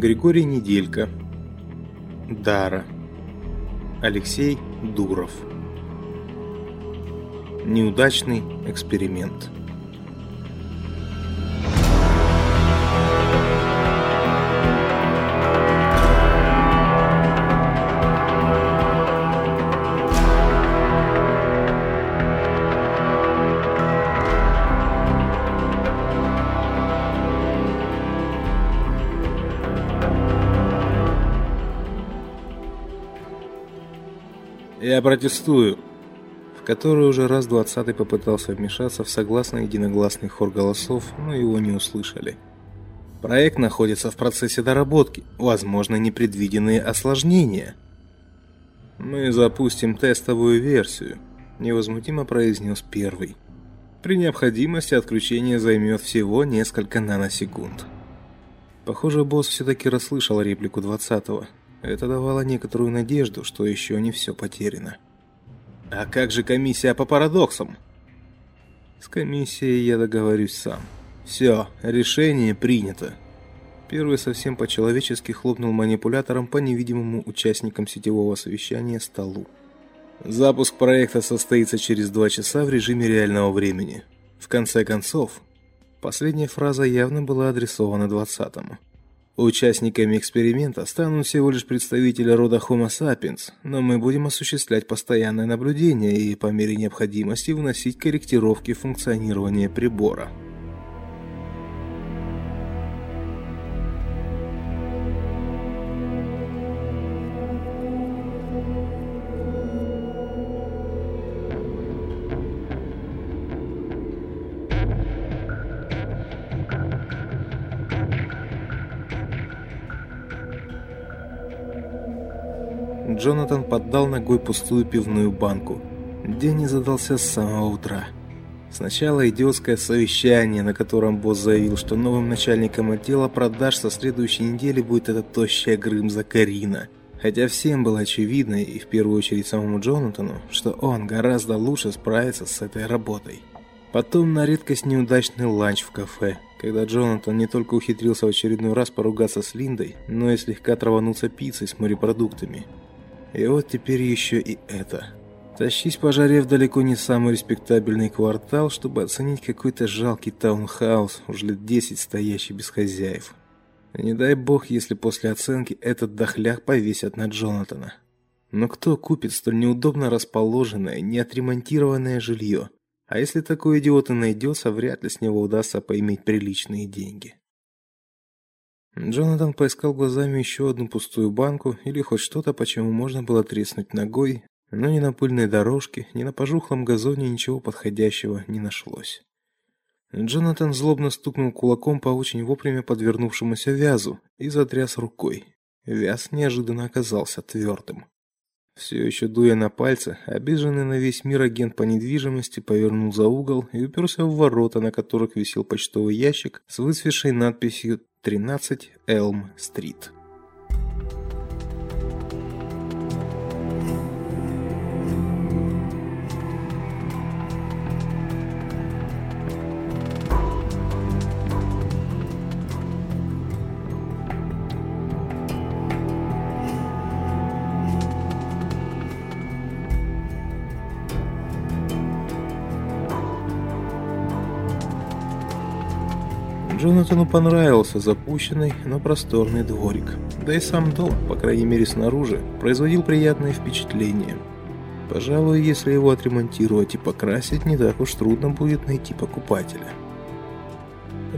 Григорий Неделька. Дара. Алексей Дуров. Неудачный эксперимент. Я протестую, в который уже раз двадцатый попытался вмешаться в согласный единогласный хор голосов, но его не услышали. Проект находится в процессе доработки, возможно, непредвиденные осложнения. Мы запустим тестовую версию, невозмутимо произнес первый. При необходимости отключение займет всего несколько наносекунд. Похоже, босс все таки расслышал реплику двадцатого это давало некоторую надежду, что еще не все потеряно. А как же комиссия по парадоксам? С комиссией я договорюсь сам. Все, решение принято. Первый совсем по-человечески хлопнул манипулятором по невидимому участникам сетевого совещания столу. Запуск проекта состоится через два часа в режиме реального времени. В конце концов, последняя фраза явно была адресована двадцатому. Участниками эксперимента станут всего лишь представители рода Homo sapiens, но мы будем осуществлять постоянное наблюдение и по мере необходимости вносить корректировки в функционирование прибора. Джонатан поддал ногой пустую пивную банку. День не задался с самого утра. Сначала идиотское совещание, на котором босс заявил, что новым начальником отдела продаж со следующей недели будет эта тощая Грымза Карина. Хотя всем было очевидно, и в первую очередь самому Джонатану, что он гораздо лучше справится с этой работой. Потом на редкость неудачный ланч в кафе, когда Джонатан не только ухитрился в очередной раз поругаться с Линдой, но и слегка травануться пиццей с морепродуктами. И вот теперь еще и это. Тащись по жаре в далеко не самый респектабельный квартал, чтобы оценить какой-то жалкий таунхаус, уже лет 10 стоящий без хозяев. Не дай бог, если после оценки этот дохляк повесят на Джонатана. Но кто купит столь неудобно расположенное, неотремонтированное жилье? А если такой идиот и найдется, вряд ли с него удастся поиметь приличные деньги. Джонатан поискал глазами еще одну пустую банку или хоть что-то, почему можно было треснуть ногой, но ни на пыльной дорожке, ни на пожухлом газоне ничего подходящего не нашлось. Джонатан злобно стукнул кулаком по очень вовремя подвернувшемуся вязу и затряс рукой. Вяз неожиданно оказался твердым. Все еще дуя на пальцы, обиженный на весь мир агент по недвижимости повернул за угол и уперся в ворота, на которых висел почтовый ящик с выцветшей надписью 13 Элм-стрит. Джонатану понравился запущенный, но просторный дворик. Да и сам дом, по крайней мере снаружи, производил приятное впечатление. Пожалуй, если его отремонтировать и покрасить, не так уж трудно будет найти покупателя.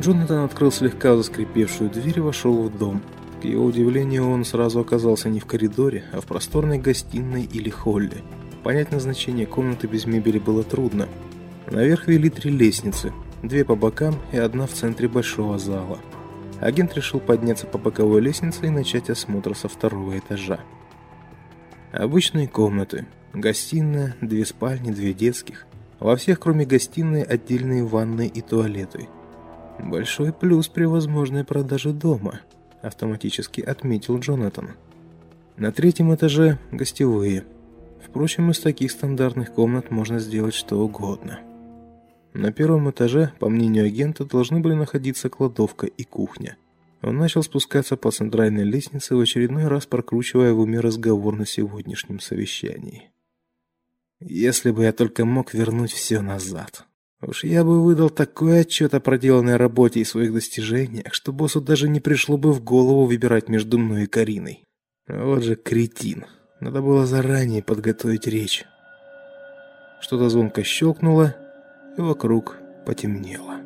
Джонатан открыл слегка заскрипевшую дверь и вошел в дом. К его удивлению, он сразу оказался не в коридоре, а в просторной гостиной или холле. Понять назначение комнаты без мебели было трудно. Наверх вели три лестницы, две по бокам и одна в центре большого зала. Агент решил подняться по боковой лестнице и начать осмотр со второго этажа. Обычные комнаты. Гостиная, две спальни, две детских. Во всех, кроме гостиной, отдельные ванны и туалеты. Большой плюс при возможной продаже дома, автоматически отметил Джонатан. На третьем этаже гостевые. Впрочем, из таких стандартных комнат можно сделать что угодно. На первом этаже, по мнению агента, должны были находиться кладовка и кухня. Он начал спускаться по центральной лестнице, в очередной раз прокручивая в уме разговор на сегодняшнем совещании. Если бы я только мог вернуть все назад. Уж я бы выдал такой отчет о проделанной работе и своих достижениях, что боссу даже не пришло бы в голову выбирать между мной и Кариной. Вот же кретин. Надо было заранее подготовить речь. Что-то звонко щелкнуло, и вокруг потемнело.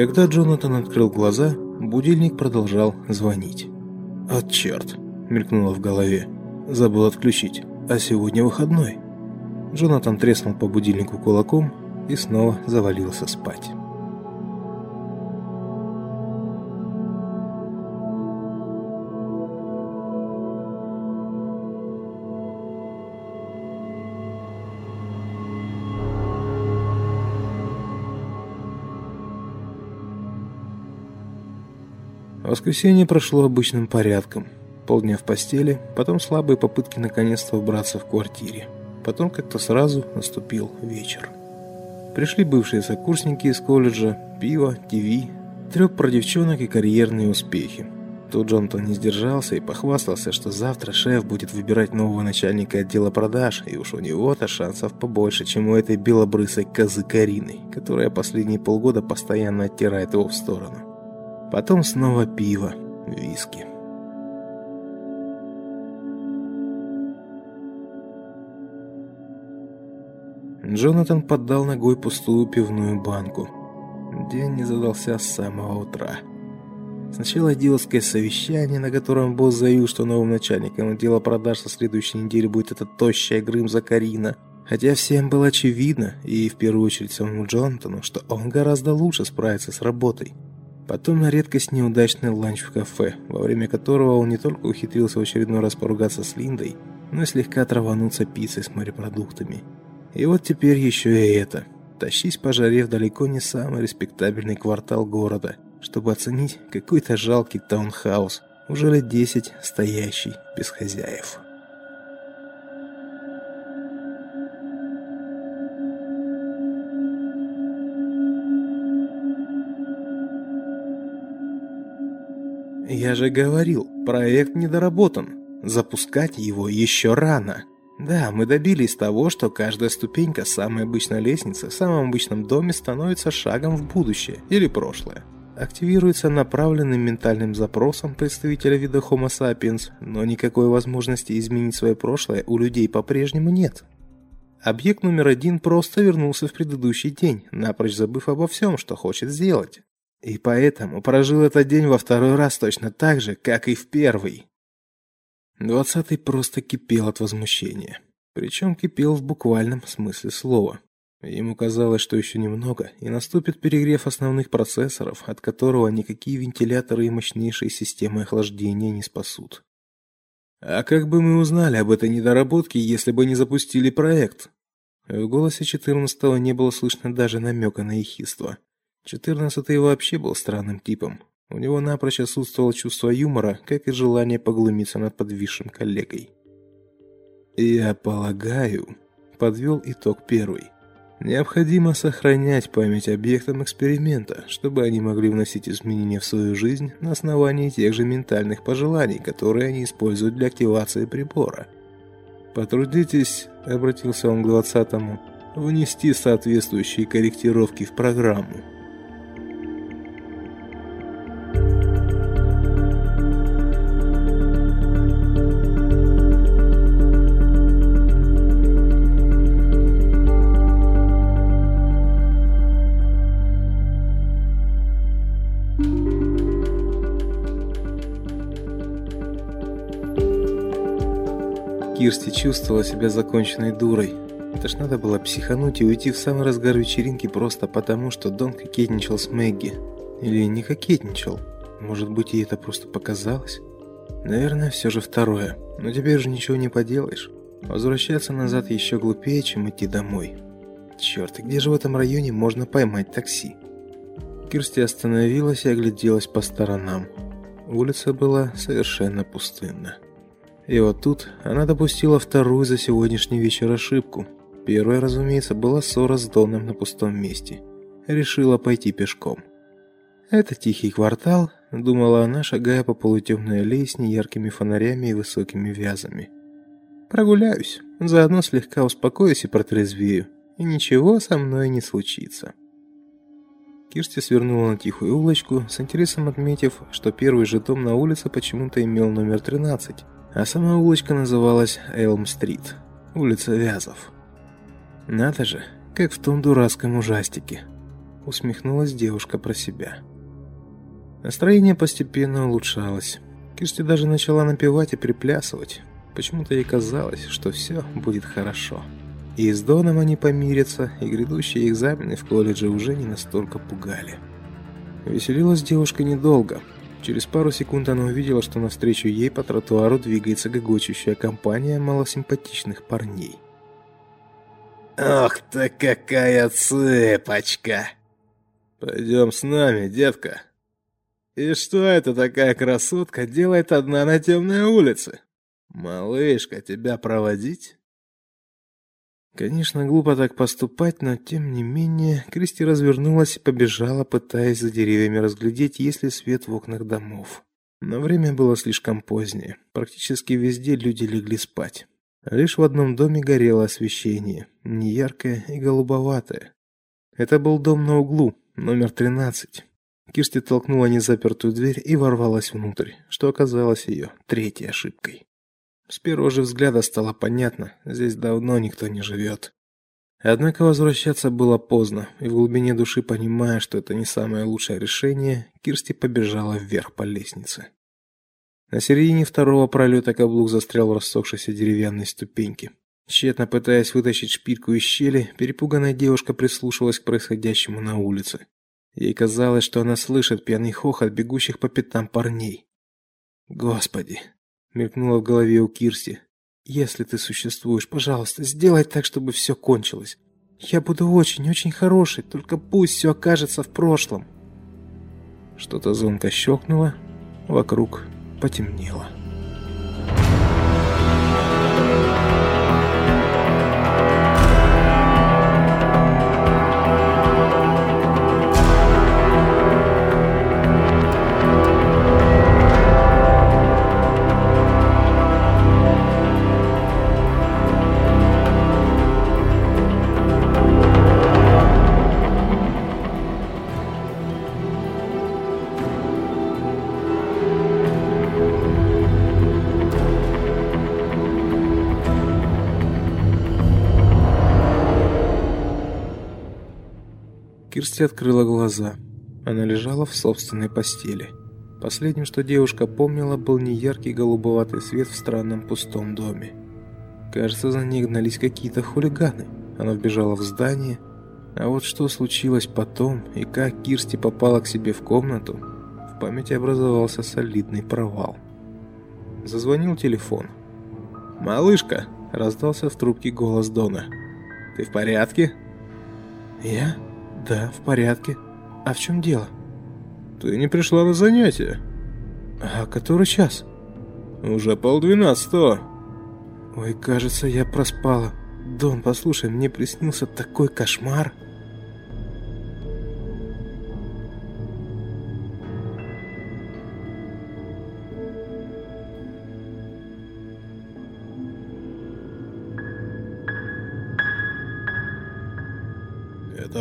Когда Джонатан открыл глаза, будильник продолжал звонить. «От черт!» – мелькнуло в голове. «Забыл отключить. А сегодня выходной». Джонатан треснул по будильнику кулаком и снова завалился спать. Воскресенье прошло обычным порядком. Полдня в постели, потом слабые попытки наконец-то убраться в квартире. Потом как-то сразу наступил вечер. Пришли бывшие сокурсники из колледжа, пиво, ТВ, трёп про девчонок и карьерные успехи. Тут Джонтон не сдержался и похвастался, что завтра шеф будет выбирать нового начальника отдела продаж, и уж у него-то шансов побольше, чем у этой белобрысой козы Карины, которая последние полгода постоянно оттирает его в сторону. Потом снова пиво, виски. Джонатан поддал ногой пустую пивную банку. День не задался с самого утра. Сначала идиотское совещание, на котором босс заявил, что новым начальником отдела продаж со следующей недели будет эта тощая Грымза Карина. Хотя всем было очевидно, и в первую очередь самому Джонатану, что он гораздо лучше справится с работой. Потом на редкость неудачный ланч в кафе, во время которого он не только ухитрился в очередной раз поругаться с Линдой, но и слегка травануться пиццей с морепродуктами. И вот теперь еще и это. Тащись по жаре в далеко не самый респектабельный квартал города, чтобы оценить какой-то жалкий таунхаус, уже лет десять стоящий без хозяев. Я же говорил, проект недоработан. Запускать его еще рано. Да, мы добились того, что каждая ступенька самой обычной лестницы в самом обычном доме становится шагом в будущее или прошлое. Активируется направленным ментальным запросом представителя вида Homo sapiens, но никакой возможности изменить свое прошлое у людей по-прежнему нет. Объект номер один просто вернулся в предыдущий день, напрочь забыв обо всем, что хочет сделать. И поэтому прожил этот день во второй раз точно так же, как и в первый. Двадцатый просто кипел от возмущения. Причем кипел в буквальном смысле слова. Ему казалось, что еще немного, и наступит перегрев основных процессоров, от которого никакие вентиляторы и мощнейшие системы охлаждения не спасут. А как бы мы узнали об этой недоработке, если бы не запустили проект? В голосе четырнадцатого не было слышно даже намека на ехидство. Четырнадцатый вообще был странным типом. У него напрочь отсутствовало чувство юмора, как и желание поглумиться над подвисшим коллегой. «Я полагаю», — подвел итог первый, — «необходимо сохранять память объектам эксперимента, чтобы они могли вносить изменения в свою жизнь на основании тех же ментальных пожеланий, которые они используют для активации прибора». «Потрудитесь», — обратился он к двадцатому, — «внести соответствующие корректировки в программу». Кирсти чувствовала себя законченной дурой. Это ж надо было психануть и уйти в самый разгар вечеринки просто потому, что Дон кокетничал с Мэгги. Или не кокетничал? Может быть, ей это просто показалось? Наверное, все же второе. Но теперь же ничего не поделаешь. Возвращаться назад еще глупее, чем идти домой. Черт, где же в этом районе можно поймать такси? Кирсти остановилась и огляделась по сторонам. Улица была совершенно пустынна. И вот тут она допустила вторую за сегодняшний вечер ошибку. Первая, разумеется, была ссора с Доном на пустом месте. Решила пойти пешком. Это тихий квартал, думала она, шагая по полутемной аллее с неяркими фонарями и высокими вязами. Прогуляюсь, заодно слегка успокоюсь и протрезвею, и ничего со мной не случится. Кирсти свернула на тихую улочку, с интересом отметив, что первый же дом на улице почему-то имел номер 13, а сама улочка называлась Элм-стрит, улица Вязов. Надо же, как в том дурацком ужастике, усмехнулась девушка про себя. Настроение постепенно улучшалось. Кирсти даже начала напевать и приплясывать. Почему-то ей казалось, что все будет хорошо. И с Доном они помирятся, и грядущие экзамены в колледже уже не настолько пугали. Веселилась девушка недолго. Через пару секунд она увидела, что навстречу ей по тротуару двигается гогочущая компания малосимпатичных парней. «Ох ты какая цепочка!» «Пойдем с нами, детка!» «И что это такая красотка делает одна на темной улице?» «Малышка, тебя проводить?» Конечно, глупо так поступать, но тем не менее Кристи развернулась и побежала, пытаясь за деревьями разглядеть, есть ли свет в окнах домов. Но время было слишком позднее. Практически везде люди легли спать. Лишь в одном доме горело освещение, неяркое и голубоватое. Это был дом на углу, номер 13. Кирсти толкнула незапертую дверь и ворвалась внутрь, что оказалось ее третьей ошибкой. С первого же взгляда стало понятно, здесь давно никто не живет. Однако возвращаться было поздно, и в глубине души понимая, что это не самое лучшее решение, Кирсти побежала вверх по лестнице. На середине второго пролета каблук застрял в рассохшейся деревянной ступеньке. Тщетно пытаясь вытащить шпильку из щели, перепуганная девушка прислушивалась к происходящему на улице. Ей казалось, что она слышит пьяный хохот бегущих по пятам парней. Господи, мелькнуло в голове у Кирси. Если ты существуешь, пожалуйста, сделай так, чтобы все кончилось. Я буду очень-очень хороший, только пусть все окажется в прошлом. Что-то звонко щелкнуло, вокруг потемнело. Кирсти открыла глаза. Она лежала в собственной постели. Последним, что девушка помнила, был неяркий голубоватый свет в странном пустом доме. Кажется, за ней гнались какие-то хулиганы. Она вбежала в здание. А вот что случилось потом и как Кирсти попала к себе в комнату, в памяти образовался солидный провал. Зазвонил телефон. «Малышка!» – раздался в трубке голос Дона. «Ты в порядке?» «Я?» Да, в порядке. А в чем дело? Ты не пришла на занятия. А который час? Уже полдвенадцатого. Ой, кажется, я проспала. Дон, послушай, мне приснился такой кошмар.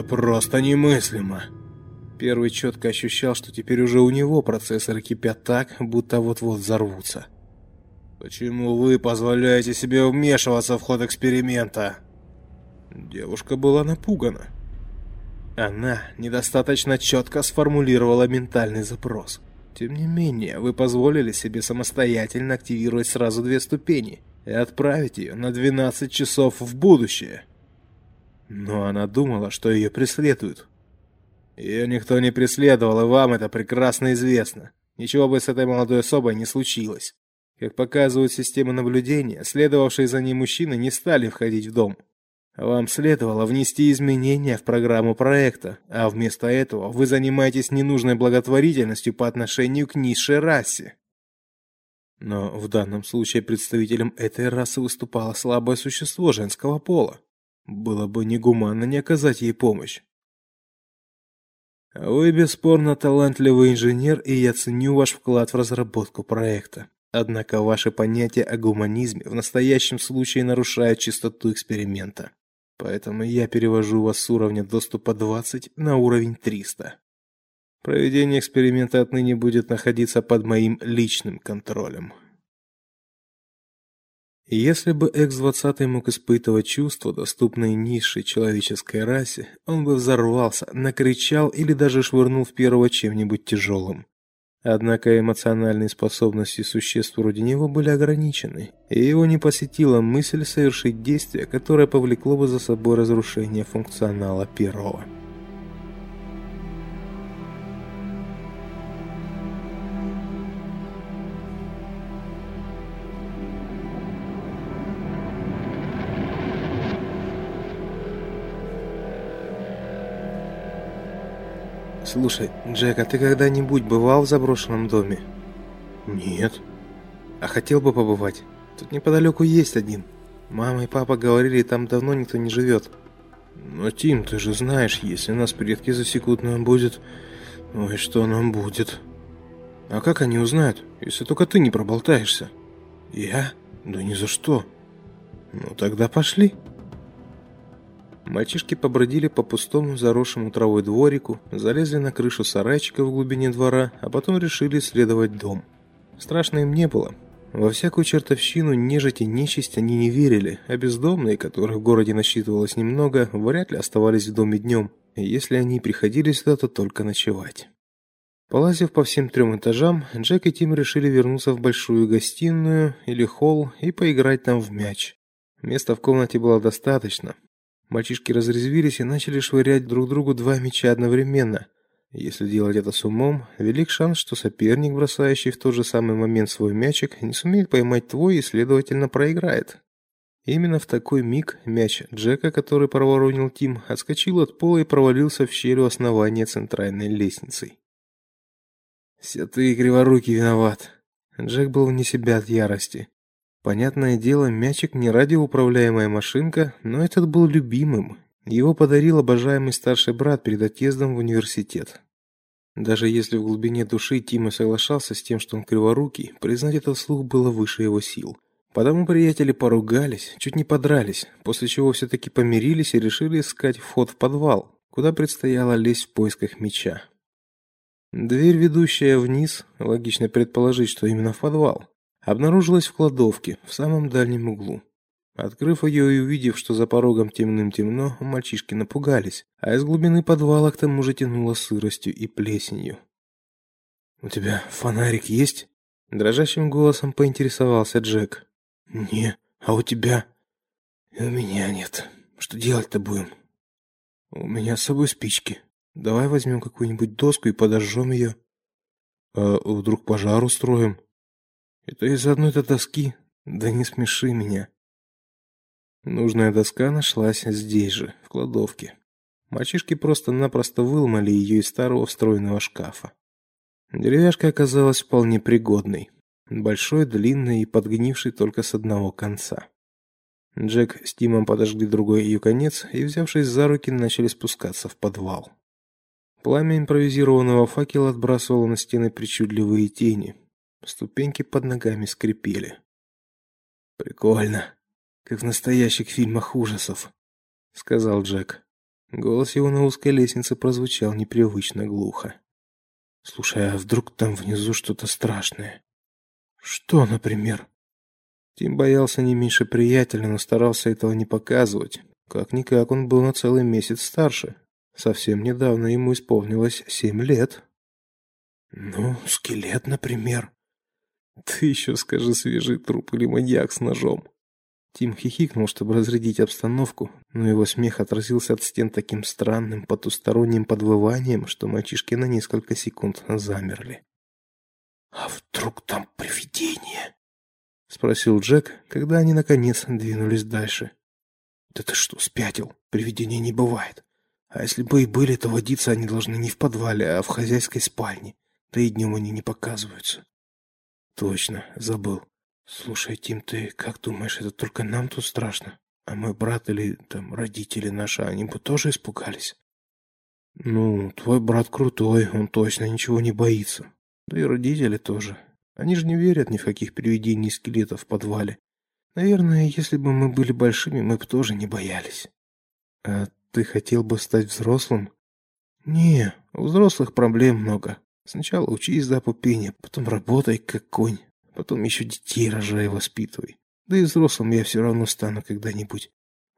Просто немыслимо. Первый четко ощущал, что теперь уже у него процессоры кипят так, будто вот-вот взорвутся. Почему вы позволяете себе вмешиваться в ход эксперимента? Девушка была напугана. Она недостаточно четко сформулировала ментальный запрос. Тем не менее, вы позволили себе самостоятельно активировать сразу две ступени и отправить ее на 12 часов в будущее. Но она думала, что ее преследуют. Ее никто не преследовал, и вам это прекрасно известно. Ничего бы с этой молодой особой не случилось. Как показывают системы наблюдения, следовавшие за ней мужчины не стали входить в дом. Вам следовало внести изменения в программу проекта, а вместо этого вы занимаетесь ненужной благотворительностью по отношению к низшей расе. Но в данном случае представителем этой расы выступало слабое существо женского пола. Было бы негуманно не оказать ей помощь. Вы бесспорно талантливый инженер, и я ценю ваш вклад в разработку проекта. Однако ваши понятия о гуманизме в настоящем случае нарушают чистоту эксперимента. Поэтому я перевожу вас с уровня доступа 20 на уровень 300. Проведение эксперимента отныне будет находиться под моим личным контролем. Если бы X-20 мог испытывать чувства, доступные низшей человеческой расе, он бы взорвался, накричал или даже швырнул в первого чем-нибудь тяжелым. Однако эмоциональные способности существ вроде него были ограничены, и его не посетила мысль совершить действие, которое повлекло бы за собой разрушение функционала первого. Слушай, Джек, а ты когда-нибудь бывал в заброшенном доме? Нет. А хотел бы побывать? Тут неподалеку есть один. Мама и папа говорили, там давно никто не живет. Но, Тим, ты же знаешь, если нас предки засекут, нам будет... Ой, что нам будет? А как они узнают, если только ты не проболтаешься? Я? Да ни за что. Ну тогда пошли. Мальчишки побродили по пустому заросшему травой дворику, залезли на крышу сарайчика в глубине двора, а потом решили исследовать дом. Страшно им не было. Во всякую чертовщину нежить и нечисть они не верили, а бездомные, которых в городе насчитывалось немного, вряд ли оставались в доме днем, если они приходили сюда, то только ночевать. Полазив по всем трем этажам, Джек и Тим решили вернуться в большую гостиную или холл и поиграть там в мяч. Места в комнате было достаточно, Мальчишки разрезвились и начали швырять друг другу два мяча одновременно. Если делать это с умом, велик шанс, что соперник, бросающий в тот же самый момент свой мячик, не сумеет поймать твой и, следовательно, проиграет. Именно в такой миг мяч Джека, который проворонил Тим, отскочил от пола и провалился в щель у основания центральной лестницы. «Все ты, криворукий, виноват!» Джек был вне себя от ярости. Понятное дело, мячик не радиоуправляемая машинка, но этот был любимым. Его подарил обожаемый старший брат перед отъездом в университет. Даже если в глубине души Тима соглашался с тем, что он криворукий, признать это вслух было выше его сил. Потому приятели поругались, чуть не подрались, после чего все таки помирились и решили искать вход в подвал, куда предстояло лезть в поисках мяча. Дверь, ведущая вниз, логично предположить, что именно в подвал, обнаружилась в кладовке в самом дальнем углу. Открыв ее и увидев, что за порогом темным-темно, мальчишки напугались, а из глубины подвала к тому же тянуло сыростью и плесенью. «У тебя фонарик есть?» Дрожащим голосом поинтересовался Джек. «Не, а у тебя?» «И у меня нет. Что делать-то будем?» «У меня с собой спички. Давай возьмем какую-нибудь доску и подожжем ее». «А вдруг пожар устроим?» Это из одной-то доски? Да не смеши меня. Нужная доска нашлась здесь же, в кладовке. Мальчишки просто-напросто выломали ее из старого встроенного шкафа. Деревяшка оказалась вполне пригодной. Большой, длинной и подгнившей только с одного конца. Джек с Тимом подожгли другой ее конец и, взявшись за руки, начали спускаться в подвал. Пламя импровизированного факела отбрасывало на стены причудливые тени, Ступеньки под ногами скрипели. Прикольно, как в настоящих фильмах ужасов, сказал Джек. Голос его на узкой лестнице прозвучал непривычно глухо. Слушай, а вдруг там внизу что-то страшное? Что, например? Тим боялся не меньше приятеля, но старался этого не показывать. Как никак он был на целый месяц старше. Совсем недавно ему исполнилось семь лет. Ну, скелет, например. Ты еще скажи свежий труп или маньяк с ножом. Тим хихикнул, чтобы разрядить обстановку, но его смех отразился от стен таким странным потусторонним подвыванием, что мальчишки на несколько секунд замерли. А вдруг там привидение? спросил Джек, когда они наконец двинулись дальше. Да ты что, спятил? Привидений не бывает. А если бы и были, то водиться они должны не в подвале, а в хозяйской спальне. Да и днем они не показываются. Точно, забыл. Слушай, Тим, ты как думаешь, это только нам тут страшно? А мой брат или там родители наши, они бы тоже испугались? Ну, твой брат крутой, он точно ничего не боится. Да и родители тоже. Они же не верят ни в каких привидений скелетов в подвале. Наверное, если бы мы были большими, мы бы тоже не боялись. А ты хотел бы стать взрослым? Не, у взрослых проблем много. Сначала учись до пупени, потом работай как конь. Потом еще детей рожай и воспитывай. Да и взрослым я все равно стану когда-нибудь.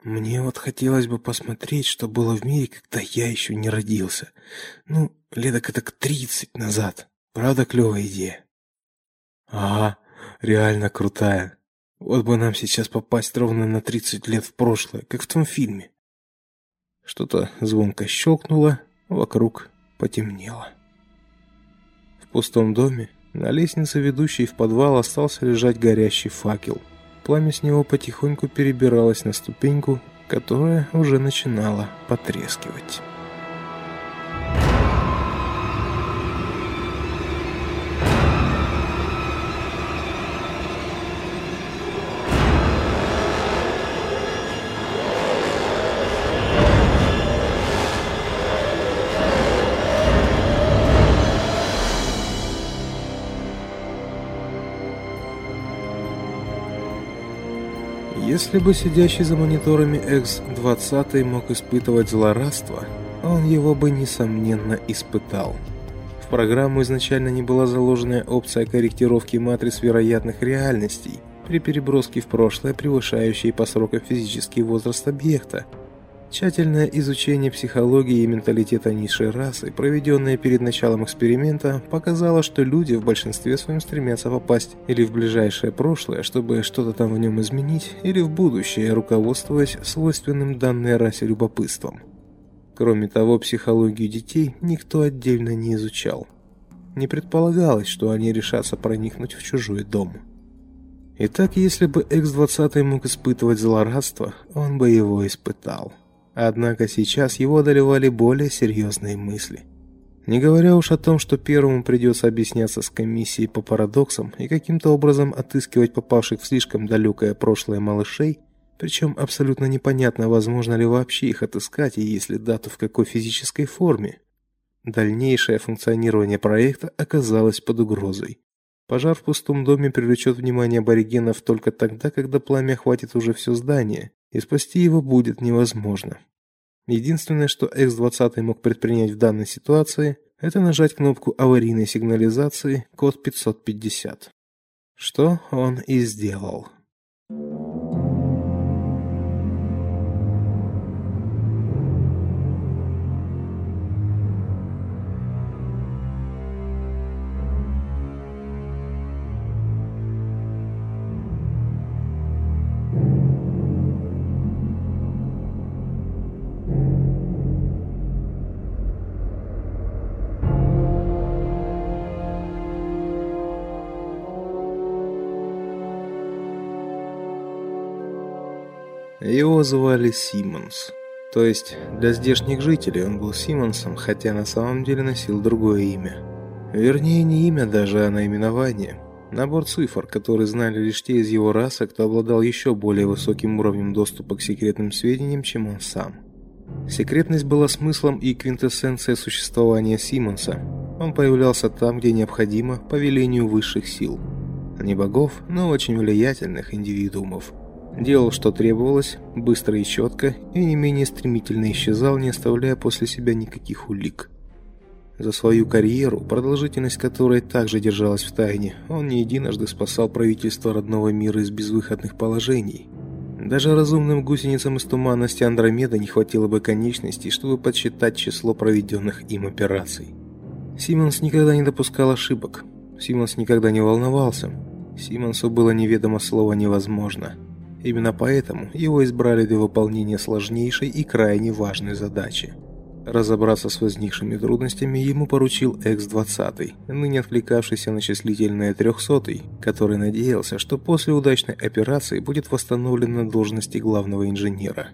Мне вот хотелось бы посмотреть, что было в мире, когда я еще не родился. Ну, лет это к тридцать назад. Правда, клевая идея? Ага, реально крутая. Вот бы нам сейчас попасть ровно на тридцать лет в прошлое, как в том фильме. Что-то звонко щелкнуло, вокруг потемнело. Пустом доме на лестнице, ведущей в подвал, остался лежать горящий факел. Пламя с него потихоньку перебиралось на ступеньку, которая уже начинала потрескивать. Если бы сидящий за мониторами X-20 мог испытывать злорадство, он его бы, несомненно, испытал. В программу изначально не была заложена опция корректировки матриц вероятных реальностей при переброске в прошлое, превышающей по срокам физический возраст объекта – Тщательное изучение психологии и менталитета низшей расы, проведенное перед началом эксперимента, показало, что люди в большинстве своем стремятся попасть или в ближайшее прошлое, чтобы что-то там в нем изменить, или в будущее, руководствуясь свойственным данной расе любопытством. Кроме того, психологию детей никто отдельно не изучал. Не предполагалось, что они решатся проникнуть в чужой дом. Итак, если бы X-20 мог испытывать злорадство, он бы его испытал. Однако сейчас его одолевали более серьезные мысли. Не говоря уж о том, что первому придется объясняться с комиссией по парадоксам и каким-то образом отыскивать попавших в слишком далекое прошлое малышей, причем абсолютно непонятно, возможно ли вообще их отыскать и есть ли дату в какой физической форме. Дальнейшее функционирование проекта оказалось под угрозой. Пожар в пустом доме привлечет внимание аборигенов только тогда, когда пламя охватит уже все здание, и спасти его будет невозможно. Единственное, что X-20 мог предпринять в данной ситуации, это нажать кнопку аварийной сигнализации код 550. Что он и сделал. Его звали Симмонс. То есть для здешних жителей он был Симмонсом, хотя на самом деле носил другое имя. Вернее, не имя даже, а наименование. Набор цифр, которые знали лишь те из его расы, кто обладал еще более высоким уровнем доступа к секретным сведениям, чем он сам. Секретность была смыслом и квинтэссенцией существования Симмонса. Он появлялся там, где необходимо, по велению высших сил. Не богов, но очень влиятельных индивидуумов. Делал, что требовалось, быстро и четко, и не менее стремительно исчезал, не оставляя после себя никаких улик. За свою карьеру, продолжительность которой также держалась в тайне, он не единожды спасал правительство родного мира из безвыходных положений. Даже разумным гусеницам из туманности Андромеда не хватило бы конечностей, чтобы подсчитать число проведенных им операций. Симмонс никогда не допускал ошибок. Симмонс никогда не волновался. Симмонсу было неведомо слово «невозможно». Именно поэтому его избрали для выполнения сложнейшей и крайне важной задачи. Разобраться с возникшими трудностями ему поручил X-20, ныне отвлекавшийся на числительное 300, который надеялся, что после удачной операции будет восстановлен на должности главного инженера.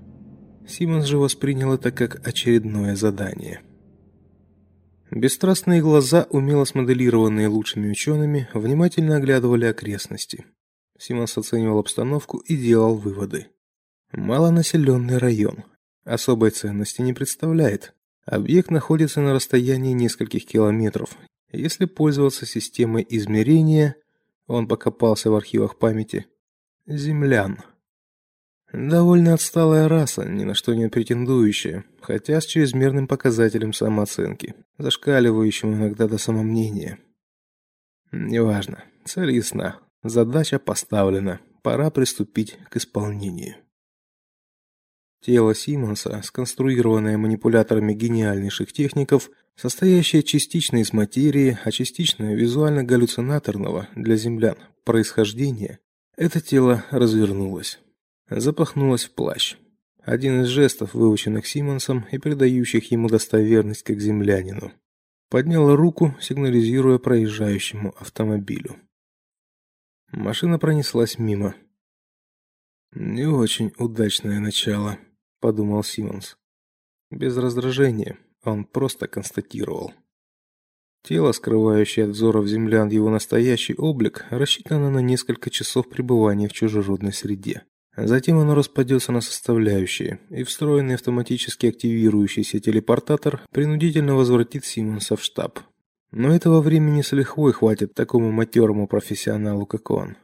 Симонс же воспринял это как очередное задание. Бесстрастные глаза, умело смоделированные лучшими учеными, внимательно оглядывали окрестности. Симонс оценивал обстановку и делал выводы. Малонаселенный район. Особой ценности не представляет. Объект находится на расстоянии нескольких километров. Если пользоваться системой измерения, он покопался в архивах памяти. Землян. Довольно отсталая раса, ни на что не претендующая, хотя с чрезмерным показателем самооценки, зашкаливающим иногда до самомнения. Неважно, цель ясна. Задача поставлена. Пора приступить к исполнению. Тело Симонса, сконструированное манипуляторами гениальнейших техников, состоящее частично из материи, а частично визуально-галлюцинаторного для землян происхождения, это тело развернулось, запахнулось в плащ. Один из жестов, выученных Симонсом и придающих ему достоверность как землянину. Поднял руку, сигнализируя проезжающему автомобилю. Машина пронеслась мимо. Не очень удачное начало, подумал Симонс. Без раздражения, он просто констатировал. Тело, скрывающее от взоров землян его настоящий облик, рассчитано на несколько часов пребывания в чужеродной среде. Затем оно распадется на составляющие, и встроенный автоматически активирующийся телепортатор принудительно возвратит Симонса в штаб. Но этого времени с лихвой хватит такому матерому профессионалу, как он.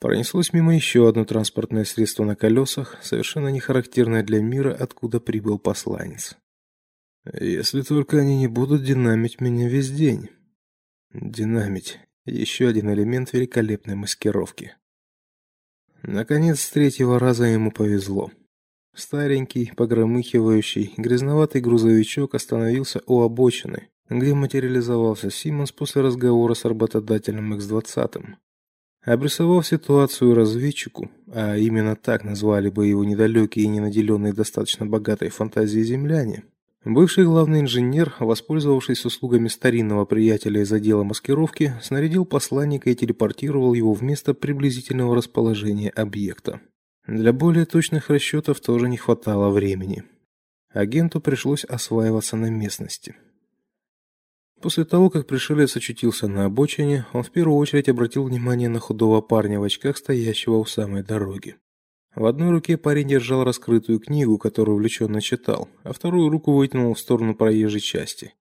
Пронеслось мимо еще одно транспортное средство на колесах, совершенно не характерное для мира, откуда прибыл посланец. Если только они не будут динамить меня весь день. Динамить еще один элемент великолепной маскировки. Наконец, с третьего раза ему повезло. Старенький, погромыхивающий, грязноватый грузовичок остановился у обочины, где материализовался Симмонс после разговора с работодателем X20. Обрисовав ситуацию разведчику, а именно так назвали бы его недалекие и ненаделенные достаточно богатой фантазией земляне, бывший главный инженер, воспользовавшись услугами старинного приятеля из отдела маскировки, снарядил посланника и телепортировал его в место приблизительного расположения объекта. Для более точных расчетов тоже не хватало времени. Агенту пришлось осваиваться на местности. После того, как пришелец очутился на обочине, он в первую очередь обратил внимание на худого парня в очках, стоящего у самой дороги. В одной руке парень держал раскрытую книгу, которую увлеченно читал, а вторую руку вытянул в сторону проезжей части.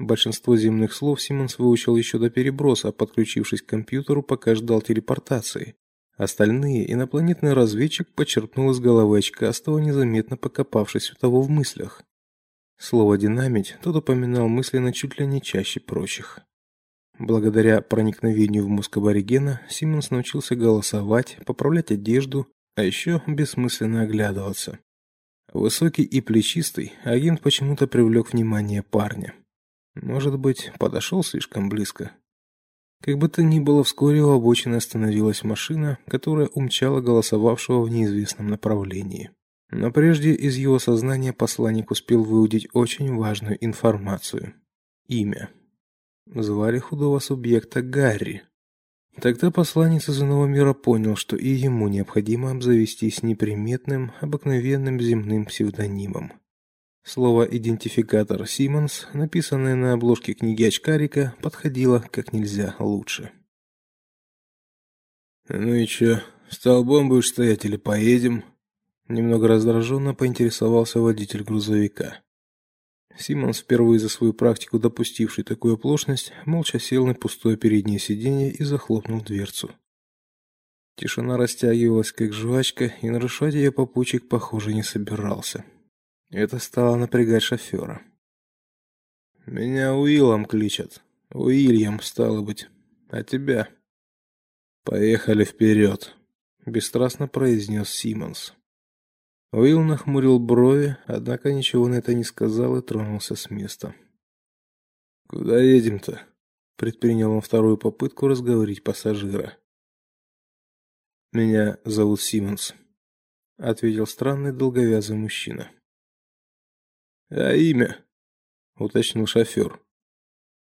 Большинство земных слов Симонс выучил еще до переброса, подключившись к компьютеру, пока ждал телепортации. Остальные инопланетный разведчик почерпнул из головы очкастого, незаметно покопавшись у того в мыслях. Слово «динамить» тот упоминал мысленно чуть ли не чаще прочих. Благодаря проникновению в мозг аборигена Симмонс научился голосовать, поправлять одежду, а еще бессмысленно оглядываться. Высокий и плечистый, агент почему-то привлек внимание парня. Может быть, подошел слишком близко. Как бы то ни было, вскоре у обочины остановилась машина, которая умчала голосовавшего в неизвестном направлении. Но прежде из его сознания посланник успел выудить очень важную информацию. Имя. Звали худого субъекта Гарри. Тогда посланец из иного мира понял, что и ему необходимо обзавестись неприметным, обыкновенным земным псевдонимом. Слово идентификатор Симмонс, написанное на обложке книги очкарика, подходило как нельзя лучше. Ну и чё, столбом будешь стоять или поедем? Немного раздраженно поинтересовался водитель грузовика. Симонс, впервые за свою практику допустивший такую оплошность, молча сел на пустое переднее сиденье и захлопнул дверцу. Тишина растягивалась, как жвачка, и нарушать ее попутчик, похоже, не собирался. Это стало напрягать шофера. «Меня Уиллом кличат. Уильям, стало быть. А тебя?» «Поехали вперед», — бесстрастно произнес Симмонс. Уилл нахмурил брови, однако ничего на это не сказал и тронулся с места. Куда едем-то? Предпринял он вторую попытку разговорить пассажира. Меня зовут Симмонс, ответил странный долговязый мужчина. А имя? уточнил шофер.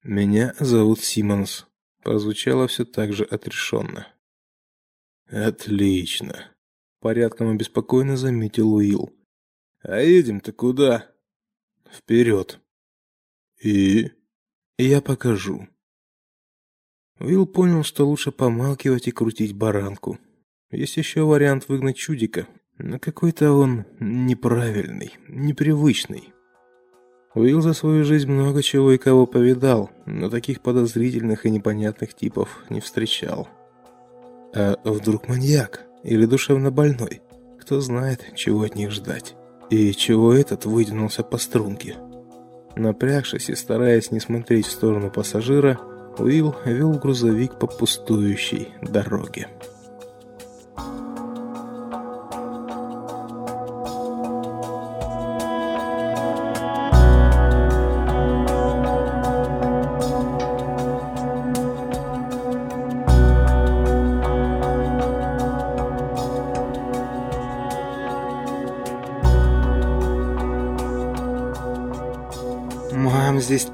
Меня зовут Симмонс, прозвучало все так же отрешенно. Отлично, порядком обеспокоенно заметил Уилл. А едем-то куда? Вперед. И я покажу. Уилл понял, что лучше помалкивать и крутить баранку. Есть еще вариант выгнать чудика, но какой-то он неправильный, непривычный. Уилл за свою жизнь много чего и кого повидал, но таких подозрительных и непонятных типов не встречал. А вдруг маньяк или душевно больной? Кто знает, чего от них ждать. И чего этот вытянулся по струнке. Напрягшись и стараясь не смотреть в сторону пассажира, Уилл вел грузовик по пустующей дороге.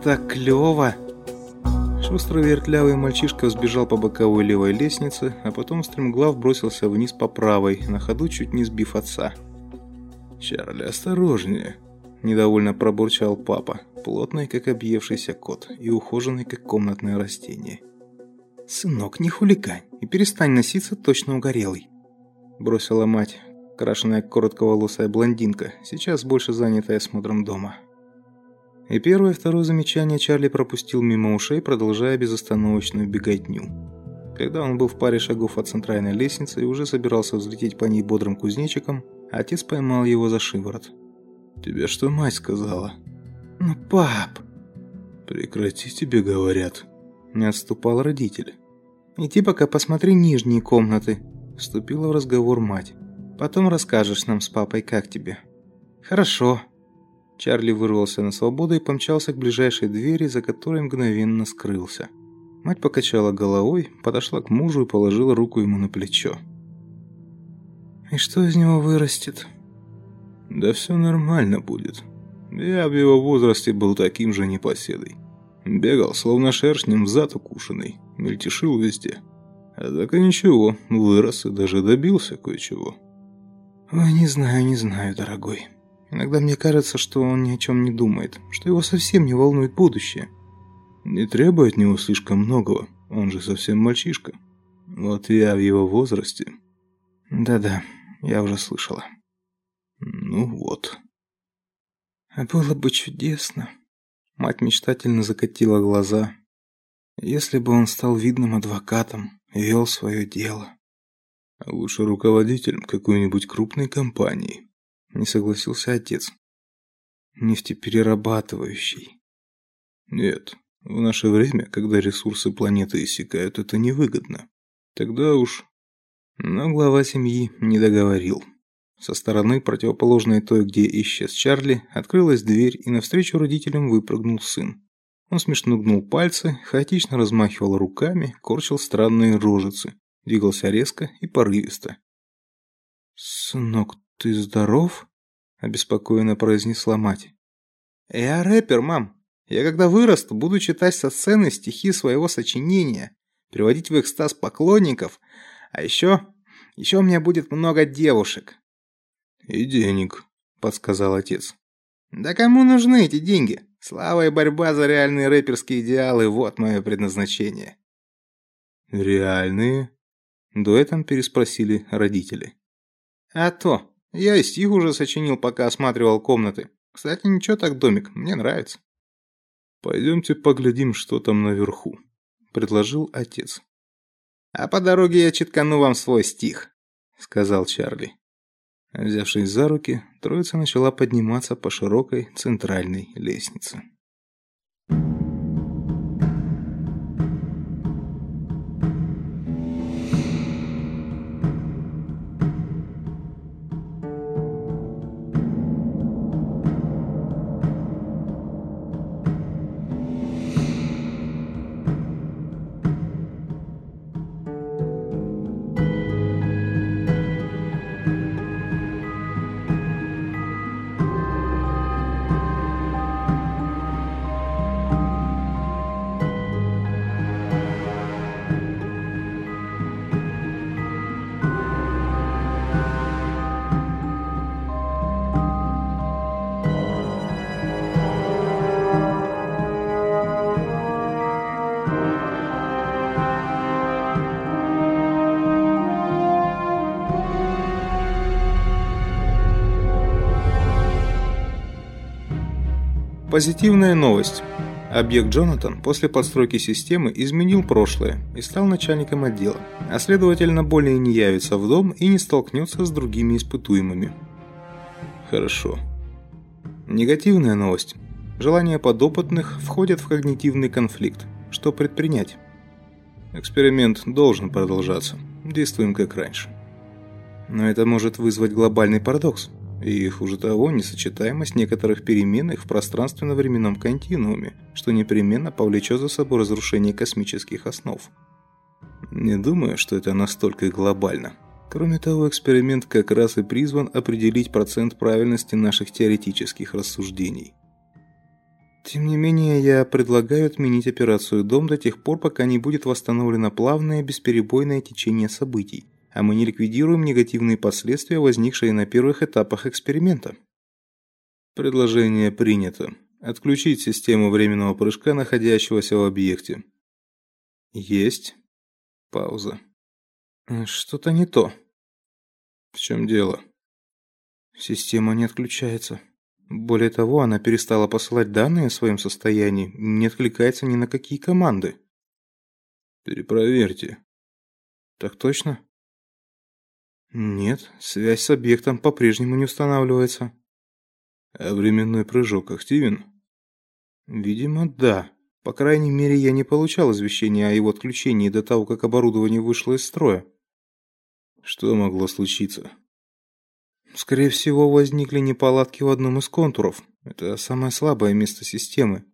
Так клёво!» Шустрый вертлявый мальчишка взбежал по боковой левой лестнице, а потом стремглав бросился вниз по правой, на ходу чуть не сбив отца. «Чарли, осторожнее!» – недовольно пробурчал папа, плотный, как объевшийся кот, и ухоженный, как комнатное растение. «Сынок, не хулигань и перестань носиться точно угорелый!» – бросила мать, крашеная коротковолосая блондинка, сейчас больше занятая осмотром дома. И первое второе замечание Чарли пропустил мимо ушей, продолжая безостановочную беготню. Когда он был в паре шагов от центральной лестницы и уже собирался взлететь по ней бодрым кузнечиком, отец поймал его за шиворот. «Тебе что мать сказала?» «Ну, пап!» «Прекрати, тебе говорят!» Не отступал родитель. «Иди пока посмотри нижние комнаты», – вступила в разговор мать. «Потом расскажешь нам с папой, как тебе». «Хорошо», Чарли вырвался на свободу и помчался к ближайшей двери, за которой мгновенно скрылся. Мать покачала головой, подошла к мужу и положила руку ему на плечо. «И что из него вырастет?» «Да все нормально будет. Я в его возрасте был таким же непоседой. Бегал, словно шершнем взад укушенный, мельтешил везде. Однако ничего, вырос и даже добился кое-чего». «Ой, не знаю, не знаю, дорогой». Иногда мне кажется, что он ни о чем не думает, что его совсем не волнует будущее. Не требуй от него слишком многого, он же совсем мальчишка. Вот я в его возрасте. Да-да, я уже слышала. Ну вот. А было бы чудесно. Мать мечтательно закатила глаза. Если бы он стал видным адвокатом и вел свое дело. А лучше руководителем какой-нибудь крупной компании не согласился отец. Нефтеперерабатывающий. Нет, в наше время, когда ресурсы планеты иссякают, это невыгодно. Тогда уж... Но глава семьи не договорил. Со стороны, противоположной той, где исчез Чарли, открылась дверь, и навстречу родителям выпрыгнул сын. Он смешно гнул пальцы, хаотично размахивал руками, корчил странные рожицы, двигался резко и порывисто. «Сынок, «Ты здоров?» – обеспокоенно произнесла мать. «Я рэпер, мам. Я когда вырасту, буду читать со сцены стихи своего сочинения, приводить в экстаз поклонников, а еще... еще у меня будет много девушек». «И денег», – подсказал отец. «Да кому нужны эти деньги? Слава и борьба за реальные рэперские идеалы – вот мое предназначение». «Реальные?» – дуэтом переспросили родители. «А то!» Я и стих уже сочинил, пока осматривал комнаты. Кстати, ничего так домик, мне нравится. Пойдемте поглядим, что там наверху, предложил отец. А по дороге я читкану вам свой стих, сказал Чарли. Взявшись за руки, троица начала подниматься по широкой центральной лестнице. Позитивная новость. Объект Джонатан после подстройки системы изменил прошлое и стал начальником отдела, а следовательно более не явится в дом и не столкнется с другими испытуемыми. Хорошо. Негативная новость. Желания подопытных входят в когнитивный конфликт. Что предпринять? Эксперимент должен продолжаться. Действуем как раньше. Но это может вызвать глобальный парадокс. И, хуже того, несочетаемость некоторых переменных в пространственно-временном континууме, что непременно повлечет за собой разрушение космических основ. Не думаю, что это настолько глобально. Кроме того, эксперимент как раз и призван определить процент правильности наших теоретических рассуждений. Тем не менее, я предлагаю отменить операцию «Дом» до тех пор, пока не будет восстановлено плавное, бесперебойное течение событий а мы не ликвидируем негативные последствия, возникшие на первых этапах эксперимента. Предложение принято. Отключить систему временного прыжка, находящегося в объекте. Есть. Пауза. Что-то не то. В чем дело? Система не отключается. Более того, она перестала посылать данные о своем состоянии, не откликается ни на какие команды. Перепроверьте. Так точно? Нет, связь с объектом по-прежнему не устанавливается. А временной прыжок активен? Видимо, да. По крайней мере, я не получал извещения о его отключении до того, как оборудование вышло из строя. Что могло случиться? Скорее всего, возникли неполадки в одном из контуров. Это самое слабое место системы.